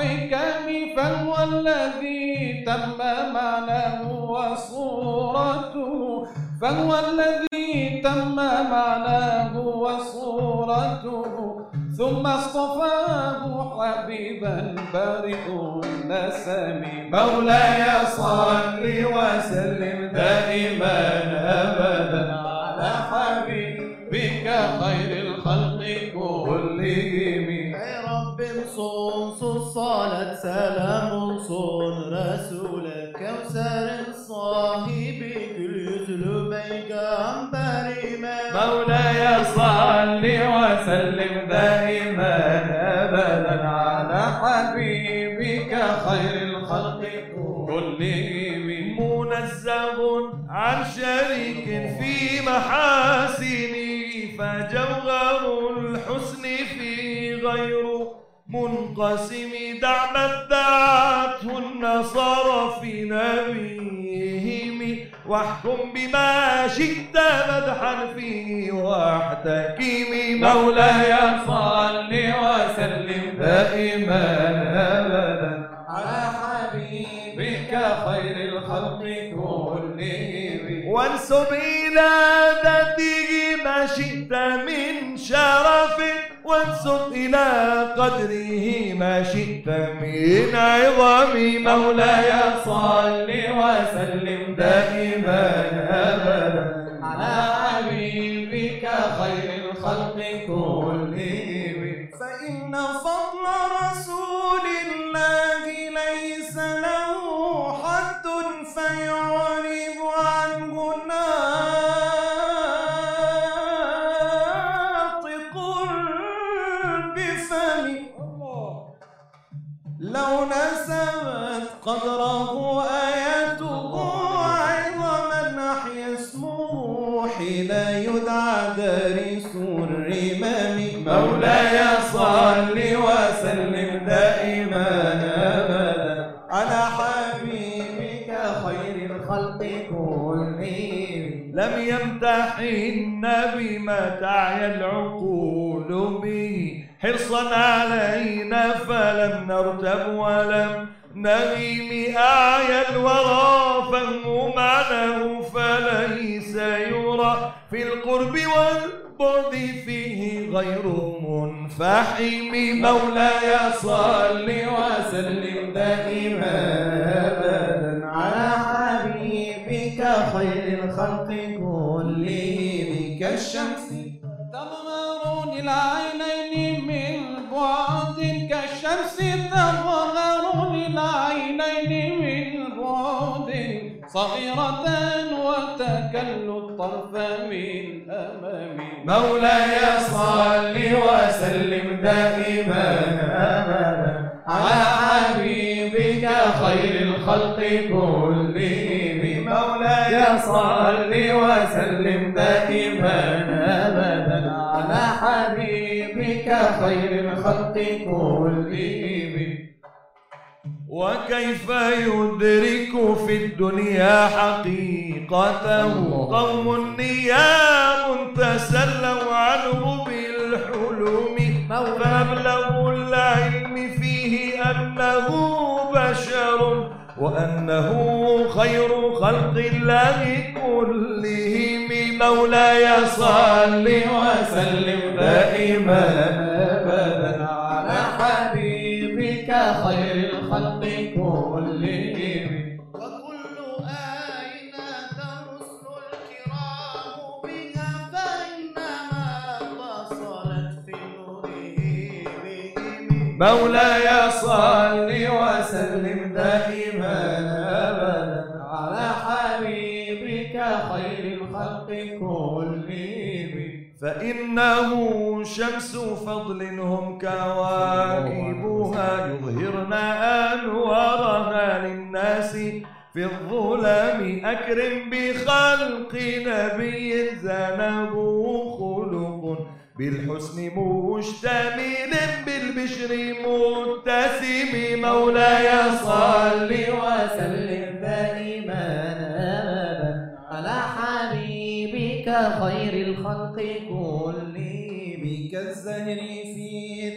الحكم فهو الذي تم معناه وصورته. فهو الذي تم معناه وصورته. ثم اصطفاه حبيبا بارئ النسم. مولاي صل وسلم دائما أبدا على حبيبك خير الخلق كلهم. سلام صون رسولك كوثر صاحب كل يزل بيغمبر مولاي صل وسلم دائما ابدا على حبيبك خير الخلق كلهم. منزه عن شريك في محاسنه فجوهر الحسن في غير منقسم دع ما ادعته النصارى في نبيهم. واحكم بما شئت مدحا فيه واحتكم. مولاي صل وسلم دائما ابدا. على حبيبك خير الخلق كلهم. وانسب إلى ذاته ما شئت من شرف. وانسب إلى قدره ما شئت من عظم مولاي. صل وسلم دائما أبدا على حبيبك خير الخلق كلهم. فإن فضل رسول الله قدره آياته عظما أحيا اسمه حين يدعى دارس الرمام. مولاي صل وسلم دائما أبدا. على حبيبك خير الخلق كلهم. لم يمتحن بما تعيا العقول به. حرصا علينا فلم نرتب ولم نغيم أعيا الورى فهم معناه فليس يرى. في القرب والبعد فيه غير منفحم. مولاي صل وسلم دائما ابدا على حبيبك خير الخلق كلهم. كالشمس تظهر العينين من بعد كالشمس تظهر العينين من بعد صغيرة وتكل الطرف من أمامي. مولاي صل وسلم دائما ابدا على حبيبك خير الخلق كلهم. مولاي صل وسلم دائما ابدا على حبيبك خير الخلق كلهم. وكيف يدرك في الدنيا حقيقته قوم نيام تسلوا عنه بالحلم فمبلغ العلم فيه أنه بشر وأنه خير خلق الله كلهم. مولاي صل وسلم دائما. مولاي صل وسلم دائما ابدا على حبيبك خير الخلق كلهم. فإنه شمس فضل هم كواكبها يظهرن أنوارها للناس في الظلام. أكرم بخلق نبي خلق بالحسن مشتمل بالبشر متسم. مولاي صل وسلم دائما ابدا على حبيبك خير الخلق كلهم. كالزهر في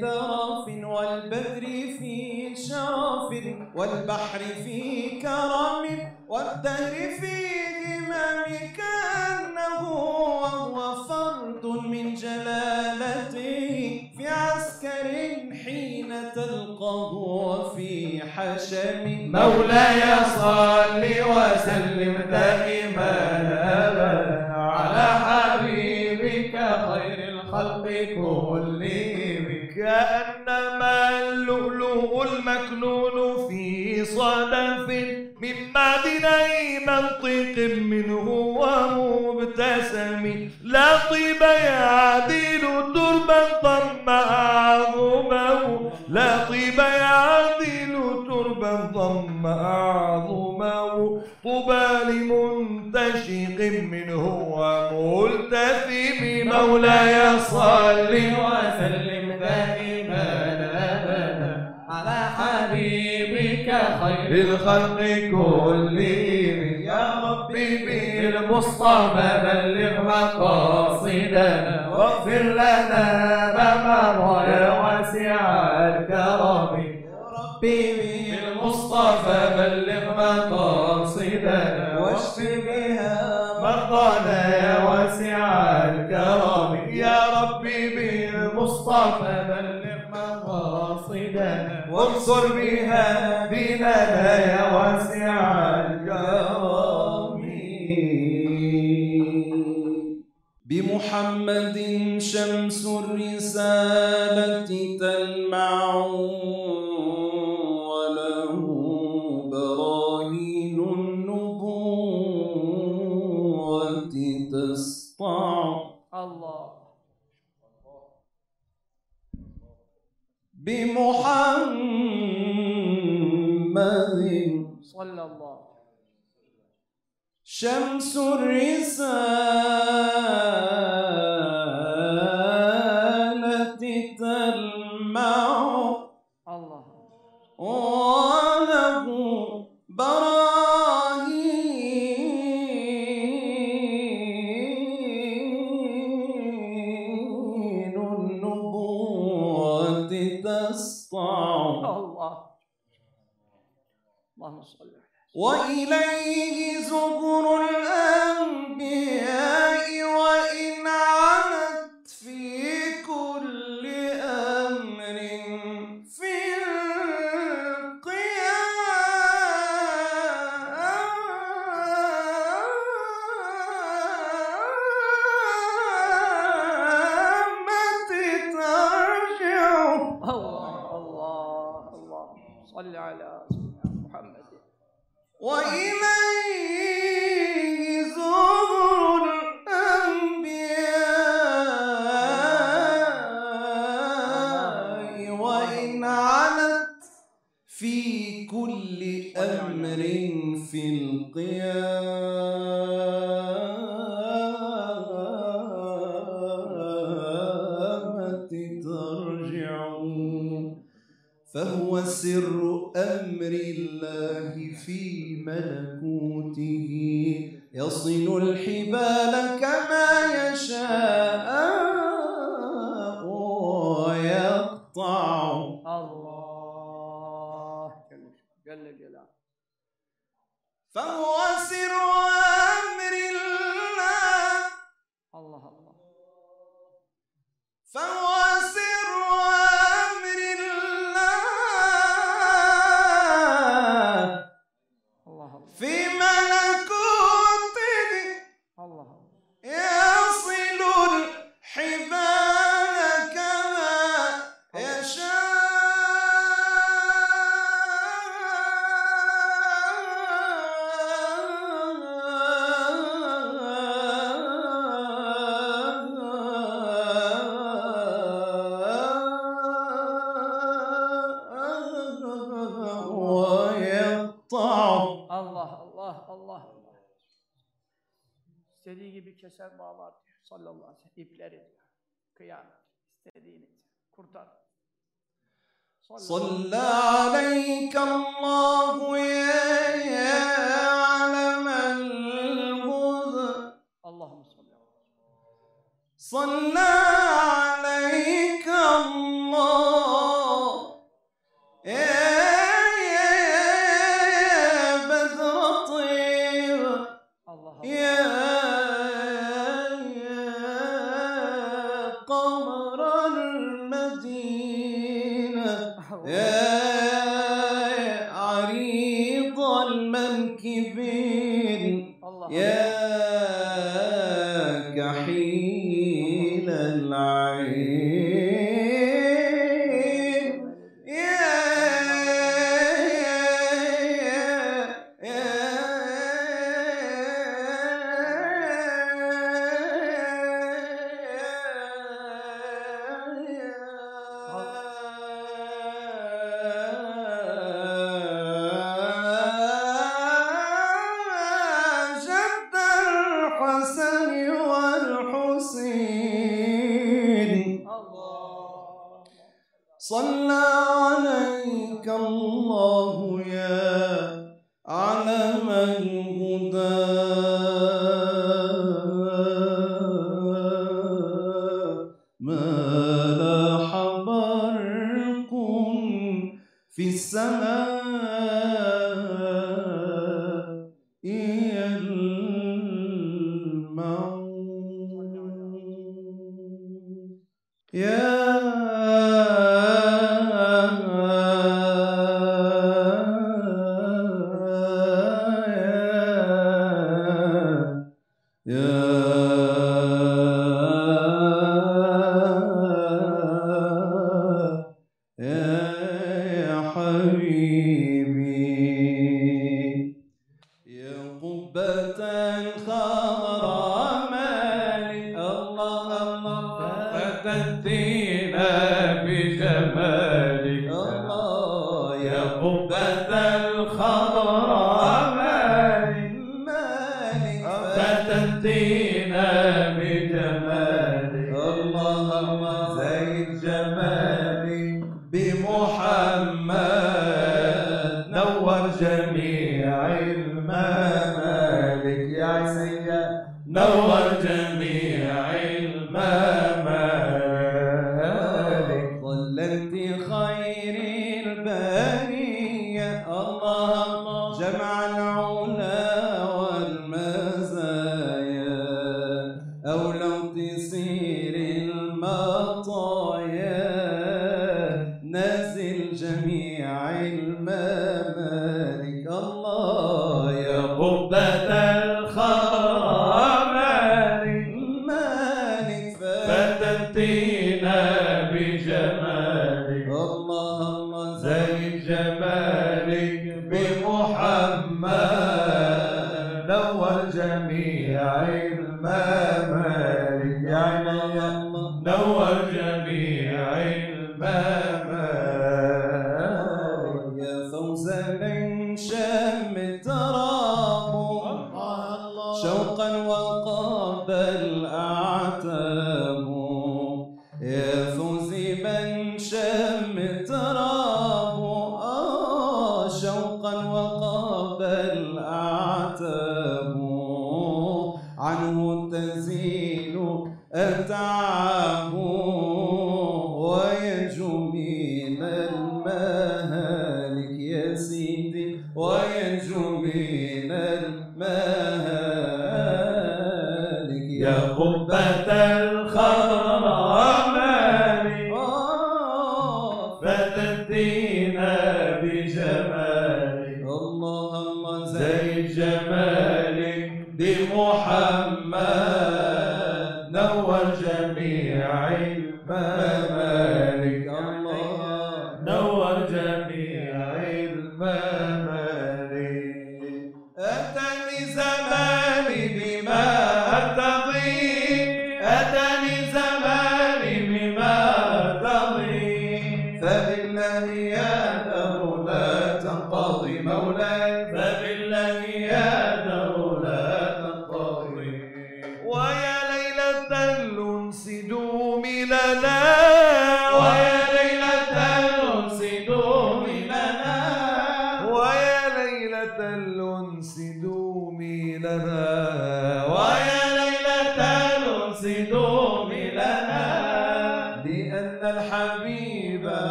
ترف والبدر في شرف والبحر في كرم والدهر في همم كأنه وهو فرد من جلالته في عسكر حين تلقه وفي حشم. مولاي صل وسلم دائما أبدا على حبيبك خير الخلق. كلهم كأنما اللؤلؤ المكنون في صدف من معدني منطق منه ومبتسم. لا طيب يعدل تربا ضم أعظمه. لا طيب يعدل تربا ضم أعظمه. طوبى لمنتشق منه وملتثم مولاي صل وسلم دائما خير بالخلق كلهم يا ربي بالمصطفى بلغ مقاصدنا واغفر لنا ما مضى يا واسع الكرم. يا ربي بالمصطفى بلغ مقاصدنا واشف بها مرضانا يا واسع الكرم. يا ربي بالمصطفى بلغ مقاصدنا وانصر بها ديننا يا واسع الكرم بمحمد شمس الرسالة. بمحمد. صلى الله. شمس الرسالة. اللهم صل وإليه زبر الأنبياء Yeah.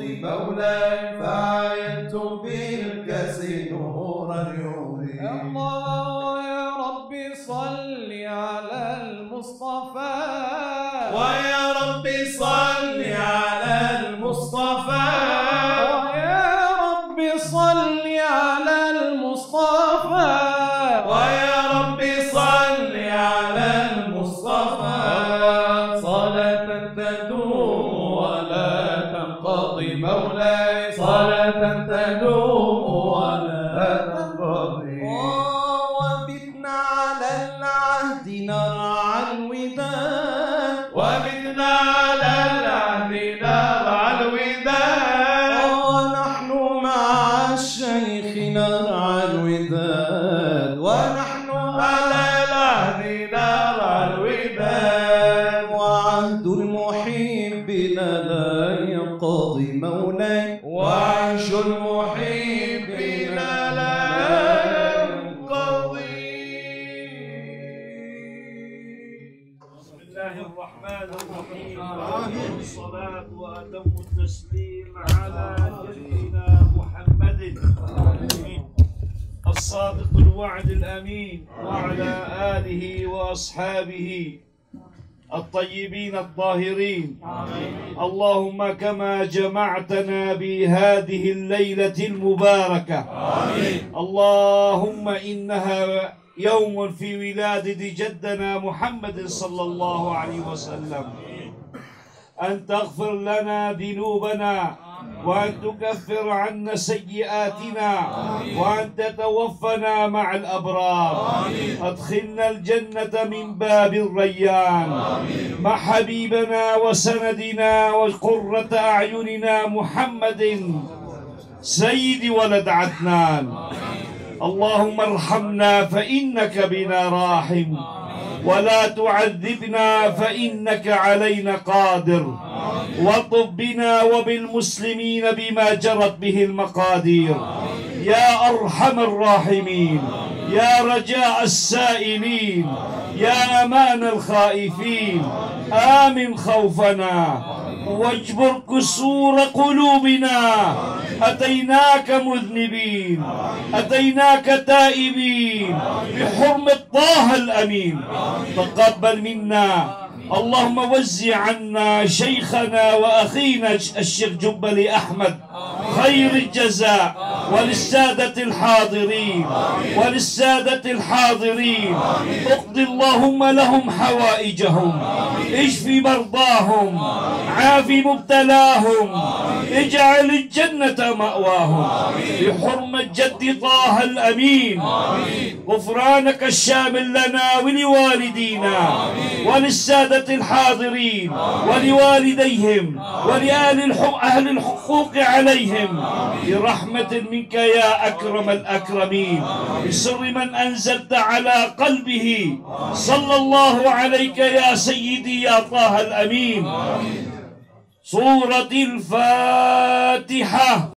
مولاي وأتم التسليم على نبينا محمد. الصادق الوعد الأمين وعلى آله وأصحابه الطيبين الطاهرين. اللهم كما جمعتنا بهذه الليلة المباركة. اللهم إنها يوم في ولادة جدنا محمد صلى الله عليه وسلم. أن تغفر لنا ذنوبنا وأن تكفر عنا سيئاتنا وأن تتوفنا مع الأبرار. أدخلنا الجنة من باب الريان. مع حبيبنا وسندنا وقرة أعيننا محمد سيد ولد عدنان. اللهم ارحمنا فإنك بنا راحم. ولا تعذبنا فإنك علينا قادر. واطب بنا وبالمسلمين بما جرت به المقادير. يا أرحم الراحمين يا رجاء السائلين يا أمان الخائفين. آمن خوفنا. واجبر كسور قلوبنا. أتيناك مذنبين. أتيناك تائبين. بحرمة طه الأمين. تقبل منا. اللهم وزع عنا شيخنا وأخينا الشيخ جبلي أحمد. خير الجزاء وللسادة الحاضرين وللسادة الحاضرين. اقض اللهم لهم حوائجهم اشفي مرضاهم عافي مبتلاهم اجعل الجنة مأواهم. بحرمة جد طه الأمين غفرانك الشامل لنا ولوالدينا وللسادة الحاضرين ولوالديهم الحق أهل الحقوق عليهم برحمة منك يا أكرم الأكرمين. بسر من أنزلت على قلبه. صلى الله عليك يا سيدي يا طه الأمين. سورة الفاتحة.